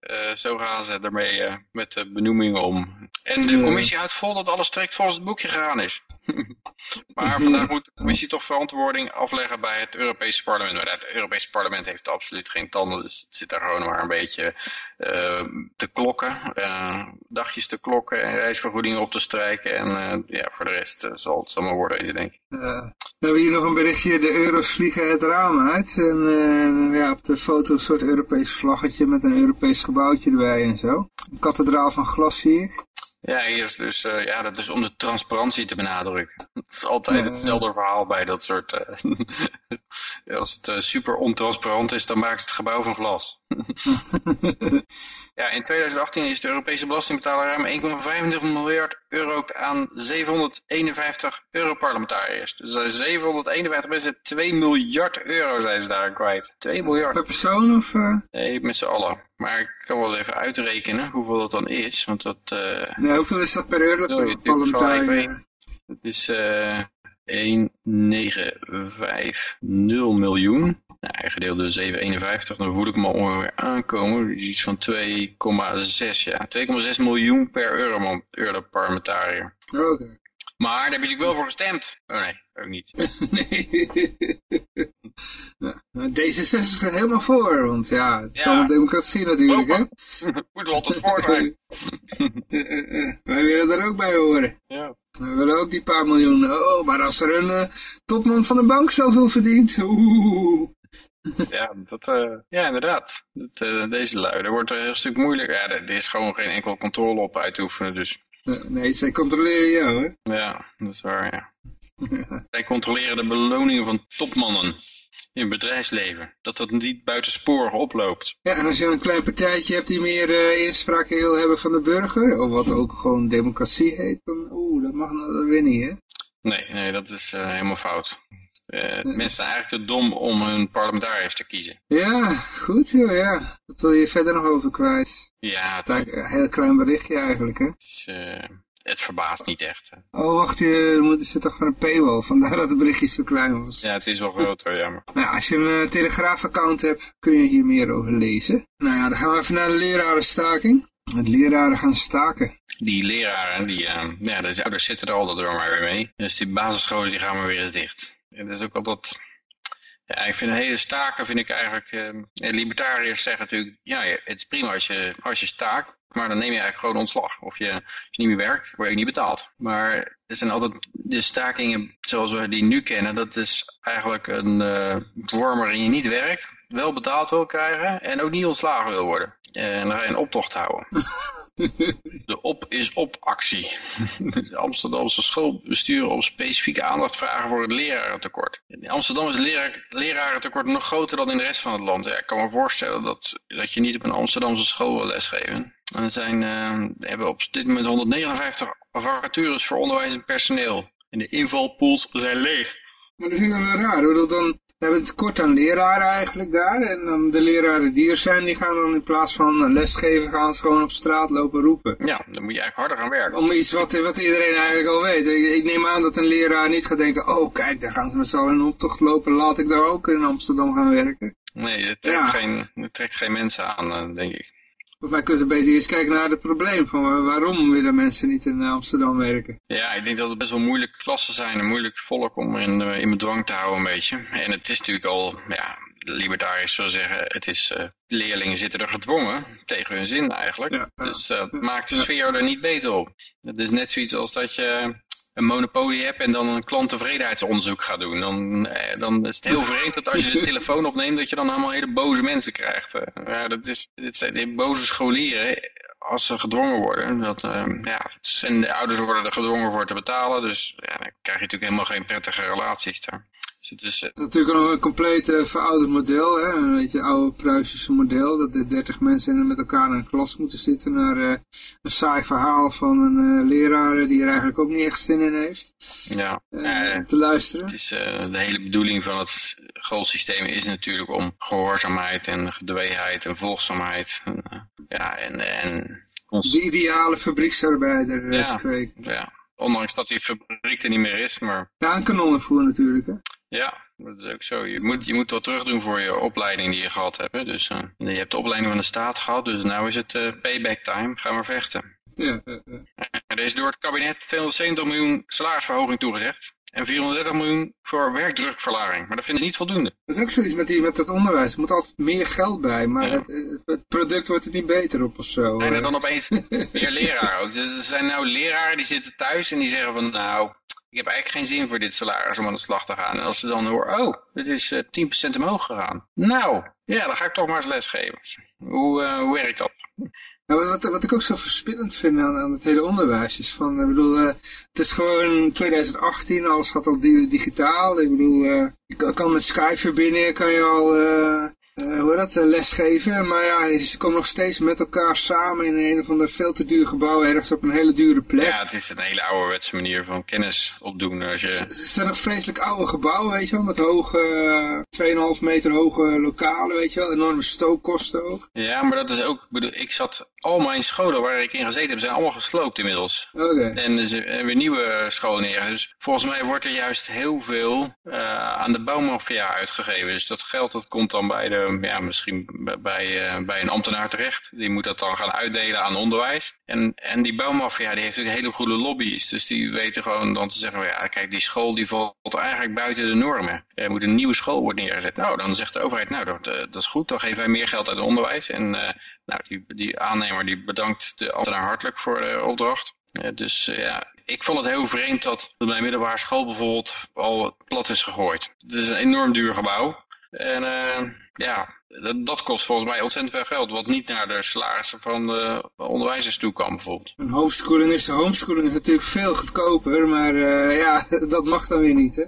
uh, zo gaan ze ermee uh, met de benoemingen om. En de commissie houdt vol dat alles strikt volgens het boekje gegaan is. maar vandaag moet de commissie toch verantwoording afleggen bij het Europese parlement. Maar het Europese parlement heeft absoluut geen tanden, dus het zit daar gewoon maar een beetje uh, te klokken. Dagjes te klokken en reisvergoedingen op te strijken. En ja, voor de rest zal het zomaar worden, denk ik. We hebben hier nog een berichtje, de euro's vliegen het raam uit. En ja, op de foto een soort Europees vlaggetje met een Europees gebouwtje erbij en zo. Een kathedraal van glas zie ik. Ja, hier is dus, uh, ja, dat is om de transparantie te benadrukken. Het is altijd hetzelfde verhaal bij dat soort... Uh, als het super ontransparant is, dan maakt het gebouw van glas. ja, in 2018 is de Europese belastingbetaler ruim 1,25 miljard euro aan 751 Europarlementariërs. Dus dat is 751 mensen, 2 miljard euro zijn ze daar kwijt. 2 miljard. Per persoon of? Nee, met z'n allen. Maar ik kan wel even uitrekenen hoeveel dat dan is, want dat... Uh... Nee, hoeveel is dat per Europarlementariër? Het is uh, 1,950 miljoen. Nou, gedeeld door 751, dan voel ik me ongeveer aankomen. Iets van 2,6, ja. 2,6 miljoen per euro, Europarlementariër. Oké. Okay. Maar daar heb je natuurlijk wel voor gestemd. Oh nee, ook niet. nee. ja, D66 gaat helemaal voor, want ja, het is ja. allemaal democratie natuurlijk, hè? Moet wel tot voor zijn. Wij willen er ook bij horen. Ja. We willen ook die paar miljoen. Oh, maar als er een uh, topman van de bank zoveel verdient, oeh. Ja, dat, uh, ja, inderdaad. Dat, uh, deze lui, wordt een heel stuk moeilijker. Ja, er is gewoon geen enkel controle op uit te oefenen, dus... Nee, zij controleren jou, hè? Ja, dat is waar, ja. zij controleren de beloningen van topmannen in het bedrijfsleven. Dat dat niet buitensporig oploopt. Ja, en als je een klein partijtje hebt die meer uh, inspraak wil hebben van de burger, of wat ook gewoon democratie heet, dan oeh, dat mag dat weer niet, hè? Nee, nee, dat is uh, helemaal fout. Uh, ja. Mensen zijn eigenlijk te dom om hun parlementariërs te kiezen. Ja, goed joh, ja. Wat wil je verder nog over kwijt? Ja, het is een heel klein berichtje eigenlijk, hè? Het, is, uh, het verbaast niet echt. Hè. Oh, wacht, je moeten ze toch van een paywall, vandaar dat het berichtje zo klein was. Ja, het is wel groter, jammer. Nou, als je een uh, Telegraaf-account hebt, kun je hier meer over lezen. Nou ja, dan gaan we even naar de lerarenstaking. Het leraren gaan staken. Die leraren, die, ja, de ouders zitten er altijd door maar weer mee. Dus die basisscholen die gaan maar weer eens dicht. Het is ook altijd... Ja, ik vind hele staken vind ik eigenlijk... Uh, libertariërs zeggen natuurlijk... Ja, het is prima als je, als je staakt. Maar dan neem je eigenlijk gewoon ontslag. Of je, als je niet meer werkt, word je niet betaald. Maar er zijn altijd de stakingen zoals we die nu kennen. Dat is eigenlijk een uh, vorm waarin je niet werkt. Wel betaald wil krijgen. En ook niet ontslagen wil worden. En dan ga je een optocht houden. De op is op actie. De Amsterdamse schoolbesturen op specifieke aandacht vragen voor het lerarentekort. In Amsterdam is het lerarentekort nog groter dan in de rest van het land. Ja, ik kan me voorstellen dat, dat je niet op een Amsterdamse school wil lesgeven. En er zijn, uh, we hebben op dit moment 159 vacatures voor onderwijs en personeel. En de invalpools zijn leeg. Maar dat vind ik wel raar, hoor. Dan we hebben het kort aan leraren eigenlijk daar. En dan de leraren die er zijn, die gaan dan in plaats van lesgeven, gaan ze gewoon op straat lopen roepen. Ja, dan moet je eigenlijk harder gaan werken. Om iets wat, wat iedereen eigenlijk al weet. Ik, ik, neem aan dat een leraar niet gaat denken, oh kijk, daar gaan ze met z'n allen in optocht lopen, laat ik daar ook in Amsterdam gaan werken. Nee, het trekt, geen, het trekt geen mensen aan, eh, denk ik. Mij kunnen beter eens kijken naar het probleem van waarom willen mensen niet in Amsterdam werken. Ja, ik denk dat het best wel moeilijke klassen zijn, een moeilijk volk om in, uh, in bedwang te houden een beetje. En het is natuurlijk al, ja, libertariërs zullen zeggen, het is, uh, leerlingen zitten er gedwongen, tegen hun zin eigenlijk. Ja, dus uh, maakt de sfeer er niet beter op. Het is net zoiets als dat je een monopolie hebt en dan een klanttevredenheidsonderzoek gaat doen. Dan, eh, dan is het heel vreemd dat als je de telefoon opneemt, dat je dan allemaal hele boze mensen krijgt. Uh, ja, dat is, dit zijn boze scholieren, als ze gedwongen worden. Dat, uh, ja, en de ouders worden er gedwongen voor te betalen, dus ja, dan krijg je natuurlijk helemaal geen prettige relaties daar. Dus het is uh... natuurlijk nog een compleet uh, verouderd model, hè? een beetje oude Pruisische model, dat er 30 mensen met elkaar in een klas moeten zitten naar uh, een saai verhaal van een leraar die er eigenlijk ook niet echt zin in heeft. Ja, te luisteren. Het is, de hele bedoeling van het schoolsysteem is natuurlijk om gehoorzaamheid en gedweeheid en volgzaamheid. ja, en, en. De ideale fabrieksarbeider ja, te kweken. Ja, ondanks dat die fabriek er niet meer is, maar... Ja, een kanonnenvoer natuurlijk, hè. Ja, dat is ook zo. Je moet, je moet wat terug doen voor je opleiding die je gehad hebt. Hè? Dus uh, je hebt de opleiding van de staat gehad, dus nu is het uh, payback time. Ga maar vechten. Ja, Er is door het kabinet 270 miljoen salarisverhoging toegezegd. En 430 miljoen voor werkdrukverlaging. Maar dat vinden ze niet voldoende. Dat is ook zoiets met, die, met het onderwijs. Er moet altijd meer geld bij. Maar het, het, product wordt er niet beter op of zo. En dan opeens meer leraar ook. Dus er zijn nou leraren die zitten thuis en die zeggen van nou ik heb eigenlijk geen zin voor dit salaris om aan de slag te gaan. En als ze dan horen, oh, dit is uh, eh, 10% omhoog gegaan. Nou, ja, dan ga ik toch maar eens lesgeven. Hoe, uh, hoe werkt dat? Nou, wat, wat ik ook zo verspillend vind aan, aan het hele onderwijs is van, ik bedoel, uh, het is gewoon 2018, alles gaat al digitaal. Ik bedoel, je kan met Skype verbinden, kan je al uh, hoe dat, uh, lesgeven. Maar ja, ze komen nog steeds met elkaar samen in een of ander veel te duur gebouw, ergens op een hele dure plek. Ja, het is een hele ouderwetse manier van kennis opdoen. Als je... Het zijn nog vreselijk oude gebouwen, weet je wel, met hoge, uh, 2,5 meter hoge lokalen, weet je wel, enorme stookkosten ook. Ja, maar dat is ook, bedoel, ik zat, al mijn scholen waar ik in gezeten heb, zijn allemaal gesloopt inmiddels. Oké. Okay. En er zijn weer nieuwe scholen neer. Dus volgens mij wordt er juist heel veel aan de bouwmafia uitgegeven. Dus dat geld dat komt dan bij de Ehm, ja, misschien bij, uh, bij een ambtenaar terecht. Die moet dat dan gaan uitdelen aan onderwijs. En, en die bouwmafia die heeft een hele goede lobby's. Dus die weten gewoon dan te zeggen, ja kijk die school die valt eigenlijk buiten de normen. Er moet een nieuwe school worden neergezet. Nou dan zegt de overheid, nou dat, dat is goed, dan geven wij meer geld aan het onderwijs. En uh, nou, die, die aannemer die bedankt de ambtenaar hartelijk voor de opdracht. Dus ja, ik vond het heel vreemd dat mijn middelbare school bijvoorbeeld al plat is gegooid. Het is een enorm duur gebouw. En ja, dat, dat, kost volgens mij ontzettend veel geld, wat niet naar de salarissen van de onderwijzers toe kan bijvoorbeeld. Een homeschooling is, homeschooling is natuurlijk veel goedkoper, maar uh, ja, dat mag dan weer niet, hè?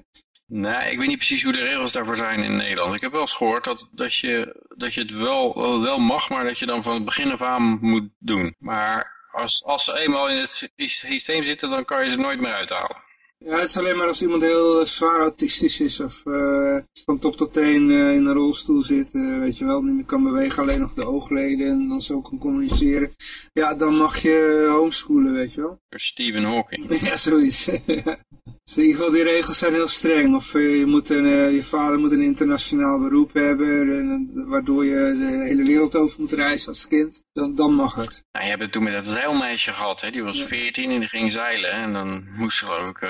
Nee, ik weet niet precies hoe de regels daarvoor zijn in Nederland. Ik heb wel eens gehoord dat, dat, je, dat je het wel, wel mag, maar dat je dan van het begin af aan moet doen. Maar als, als ze eenmaal in het systeem zitten, dan kan je ze nooit meer uithalen. Ja, het is alleen maar als iemand heel zwaar autistisch is of uh, van top tot teen uh, in een rolstoel zit, uh, weet je wel, niet meer kan bewegen, alleen nog de oogleden en dan zo kan communiceren. Ja, dan mag je homeschoolen, weet je wel. Stephen Hawking. ja, zoiets. dus in ieder geval, die regels zijn heel streng. Of je, moet een, je vader moet een internationaal beroep hebben, en, waardoor je de hele wereld over moet reizen als kind. Dan, dan mag het. Nou, je hebt het toen met dat zeilmeisje gehad, hè? die was 14 en die ging zeilen en dan moest ze ook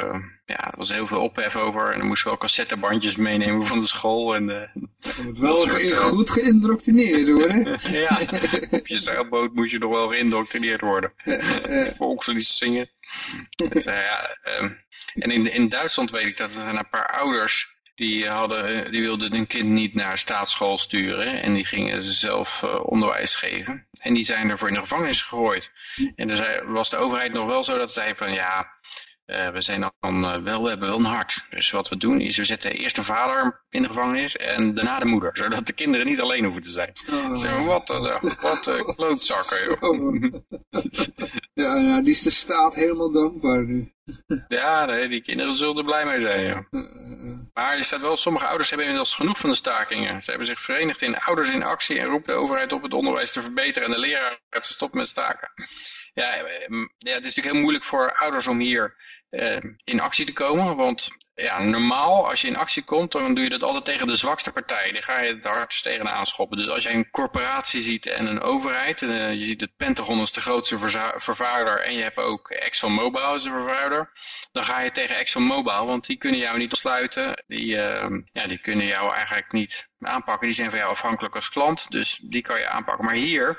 ja, er was heel veel ophef over. En dan moesten we ook cassettebandjes meenemen van de school. En, uh, moet wel ge goed geïndoctrineerd worden. ja, op je zeilboot moest je nog wel geïndoctrineerd worden. Volkslied zingen. dus, uh, ja, um, en in, in Duitsland weet ik dat er een paar ouders die, hadden, die wilden hun kind niet naar staatsschool sturen en die gingen zelf uh, onderwijs geven. En die zijn ervoor in de gevangenis gegooid. En er zei, was de overheid nog wel zo dat ze zei van ja, uh, we zijn dan uh, wel, we hebben wel een hart. Dus wat we doen is, we zetten eerst de vader in de gevangenis en daarna de moeder. Zodat de kinderen niet alleen hoeven te zijn. Oh. Zeg, wat een wat, uh, klootzakken, joh. Oh. ja, die is de staat helemaal dankbaar nu. ja, nee, die kinderen zullen er blij mee zijn. Maar je staat wel, sommige ouders hebben inmiddels genoeg van de stakingen. Ze hebben zich verenigd in ouders in actie en roepen de overheid op het onderwijs te verbeteren en de leraar te stoppen met staken. Ja, ja, het is natuurlijk heel moeilijk voor ouders om hier in actie te komen. Want ja, normaal als je in actie komt, dan doe je dat altijd tegen de zwakste partij. Die ga je het hardst tegenaan schoppen. Dus als je een corporatie ziet en een overheid, en, uh, je ziet het Pentagon is de grootste vervaarder en je hebt ook ExxonMobil als een vervaarder, dan ga je tegen ExxonMobil, want die kunnen jou niet sluiten. Die, uh, ja, die kunnen jou eigenlijk niet aanpakken. Die zijn van jou afhankelijk als klant, dus die kan je aanpakken. Maar hier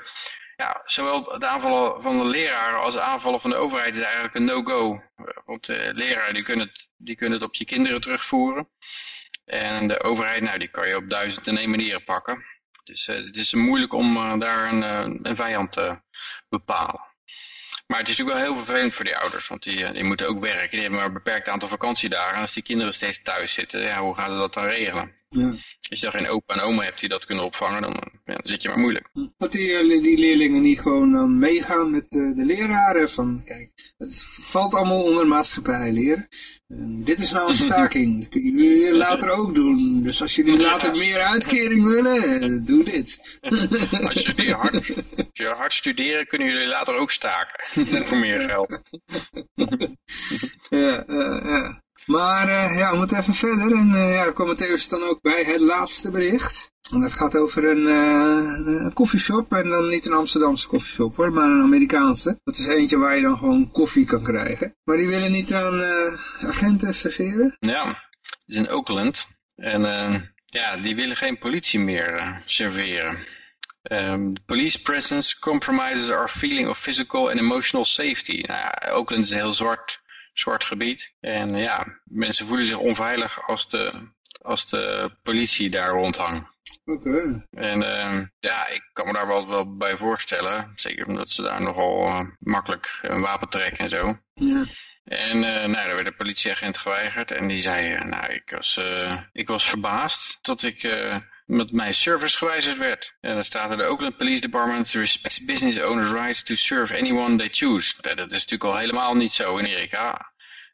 ja, zowel het aanvallen van de leraar als het aanvallen van de overheid is eigenlijk een no-go. Want de leraren die kunnen, het, die kunnen het op je kinderen terugvoeren. En de overheid, nou, die kan je op duizend en één manieren pakken. Dus uh, het is moeilijk om uh, daar een, uh, een vijand te bepalen. Maar het is natuurlijk wel heel vervelend voor die ouders, want die, die moeten ook werken. Die hebben maar een beperkt aantal vakantiedagen. En als die kinderen steeds thuis zitten, ja, hoe gaan ze dat dan regelen? Ja. Als je dan geen opa en oma hebt die dat kunnen opvangen, dan, ja, dan zit je maar moeilijk. Dat die, eh, die leerlingen niet gewoon dan meegaan met de, eh, de leraren van, kijk, het valt allemaal onder maatschappij leren. En dit is nou een staking, dat kunnen jullie later ook doen. Dus als jullie later meer uitkering willen, eh, doe dit. Als jullie hard, als jullie hard studeren, kunnen jullie later ook staken. Voor meer geld. ja, uh, ja. Maar uh, ja, we moeten even verder. En uh, ja, komen Matthäus dan ook bij het laatste bericht. En dat gaat over een, uh. En dan niet een Amsterdamse koffieshop hoor, maar een Amerikaanse. Dat is eentje waar je dan gewoon koffie kan krijgen. Maar die willen niet aan agenten serveren. Ja, dat is in Oakland. En ja, die willen geen politie meer serveren. Um, police presence compromises our feeling of physical and emotional safety. Nou, Oakland is heel zwart zwart gebied. En ja, mensen voelen zich onveilig als de, als de politie daar rondhangt. Oké. En uh, ja, ik kan me daar wel, wel bij voorstellen. Zeker omdat ze daar nogal uh, makkelijk een wapen trekken en zo. Ja. En uh, nou, daar werd de politieagent geweigerd. En die zei, nou, ik was, ik was verbaasd tot ik met mijn service gewijzigd werd. En dan staat er de Oakland Police Department respects business owners' rights to serve anyone they choose. dat is natuurlijk al helemaal niet zo in Amerika.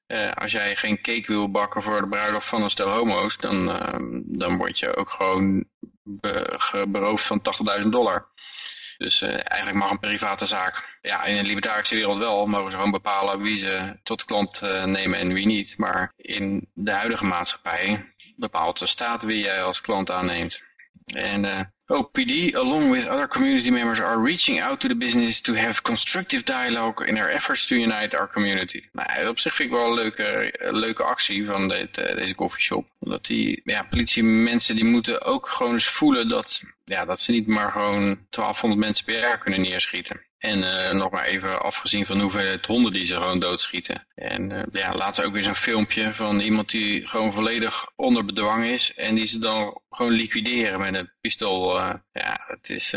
Uh, als jij geen cake wil bakken voor de bruiloft van een stel homo's, dan, uh, dan word je ook gewoon be beroofd van 80.000 dollar. Dus uh, eigenlijk mag een private zaak, ja in de libertarische wereld wel, mogen ze gewoon bepalen wie ze tot klant nemen en wie niet. Maar in de huidige maatschappij bepaalt de staat wie jij als klant aanneemt. And uh, OPD, along with other community members, are reaching out to the business to have constructive dialogue in their efforts to unite our community. Nou, op zich vind ik wel een leuke, leuke actie van dit, uh, deze coffeeshop. Omdat die ja, politiemensen die moeten ook gewoon eens voelen dat, ja, dat ze niet maar gewoon 1200 mensen per jaar kunnen neerschieten. En uh, nog maar even afgezien van hoeveel honden die ze gewoon doodschieten. En uh, ja, laatst ook weer zo'n filmpje van iemand die gewoon volledig onder bedwang is. En die ze dan gewoon liquideren met een pistool. Uh, ja, het is,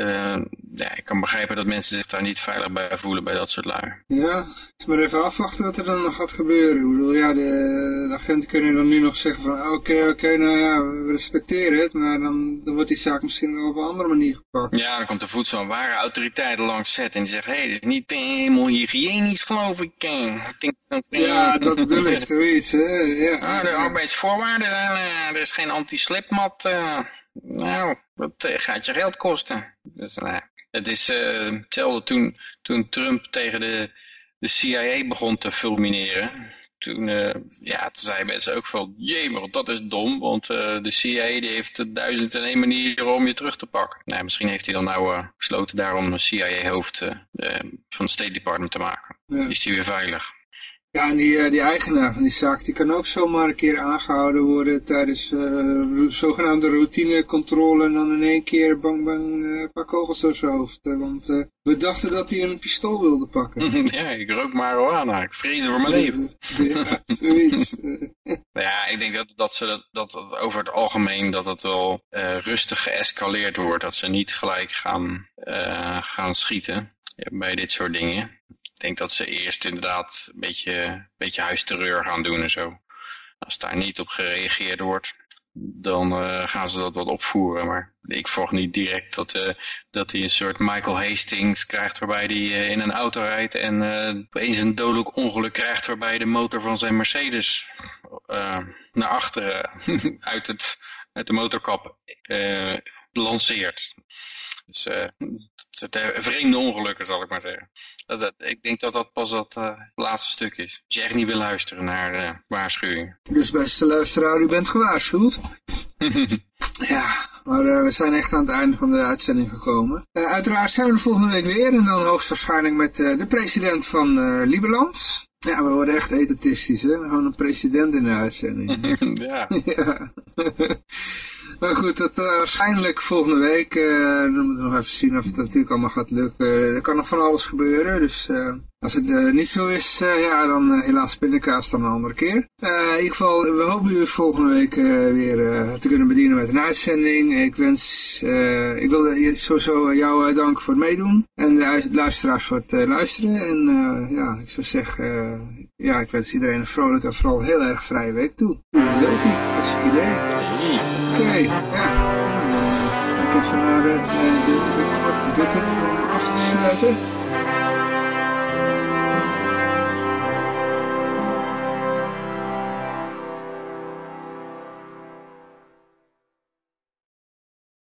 ja, ik kan begrijpen dat mensen zich daar niet veilig bij voelen bij dat soort lui. Ja, maar even afwachten wat er dan nog gaat gebeuren. Ik bedoel, ja, de, de agenten kunnen dan nu nog zeggen van oké, okay, oké, okay, nou ja, we respecteren het. Maar dan, dan wordt die zaak misschien wel op een andere manier gepakt. Ja, dan komt de voedsel- en ware autoriteiten langs zetten zegt, hé, hey, dit is niet helemaal hygiënisch, geloof ik. ik denk, ja, dat bedoel ik, zoiets. Hè? Ja, ah, de arbeidsvoorwaarden zijn, er is geen anti-slipmat. Uh, nou, dat uh, gaat je geld kosten. Dus, het is hetzelfde toen, toen Trump tegen de, de CIA begon te fulmineren toen, uh, ja, toen zeiden mensen ook van, maar dat is dom, want uh, de CIA die heeft duizend en één manier om je terug te pakken. Nou, misschien heeft hij dan nou uh, besloten daarom een CIA-hoofd van het State Department te maken. Ja. Is hij weer veilig. Ja, en die, die eigenaar van die zaak, die kan ook zomaar een keer aangehouden worden tijdens uh, zogenaamde routinecontrole en dan in één keer bang bang een paar kogels door zijn hoofd. want we dachten dat hij een pistool wilde pakken. ja, ik rook marijuana. Ik vrees voor mijn leven. Ja, zoiets. nou ja, ik denk dat, dat ze dat, dat, over het algemeen dat het wel rustig geëscaleerd wordt. Dat ze niet gelijk gaan, gaan schieten bij dit soort dingen. Ik denk dat ze eerst inderdaad een beetje, een beetje huisterreur gaan doen en zo. Als daar niet op gereageerd wordt, dan uh, gaan ze dat wat opvoeren. Maar ik volg niet direct dat, uh, dat hij een soort Michael Hastings krijgt waarbij hij uh, in een auto rijdt en opeens een dodelijk ongeluk krijgt waarbij de motor van zijn Mercedes naar achteren uit, het, uit de motorkap lanceert. Dus uh, vreemde ongelukken zal ik maar zeggen. Dat, dat, ik denk dat dat pas dat uh, laatste stuk is. Als je echt niet wil luisteren naar uh, waarschuwingen. Dus beste luisteraar, u bent gewaarschuwd. ja, maar we zijn echt aan het einde van de uitzending gekomen. uiteraard zijn we de volgende week weer. En dan hoogstwaarschijnlijk met de president van Liberland. Ja, we worden echt etatistisch, hè? Gewoon een president in de uitzending. ja. ja. maar goed, dat uh, waarschijnlijk volgende week. Uh, dan moeten we nog even zien of het natuurlijk allemaal gaat lukken. er kan nog van alles gebeuren, dus uh, als het uh, niet zo is, uh, ja, dan uh, helaas pindakaas dan een andere keer. in ieder geval, we hopen u volgende week weer te kunnen bedienen met een uitzending. Ik wens, ik wil sowieso jou danken voor het meedoen. En de luisteraars voor het luisteren. En ja, ik zou zeggen, ja, ik wens iedereen een vrolijke en vooral heel erg vrije week toe. Leuk, dat is het idee. Oké, ja. Even naar de, de, de, de, af te sluiten.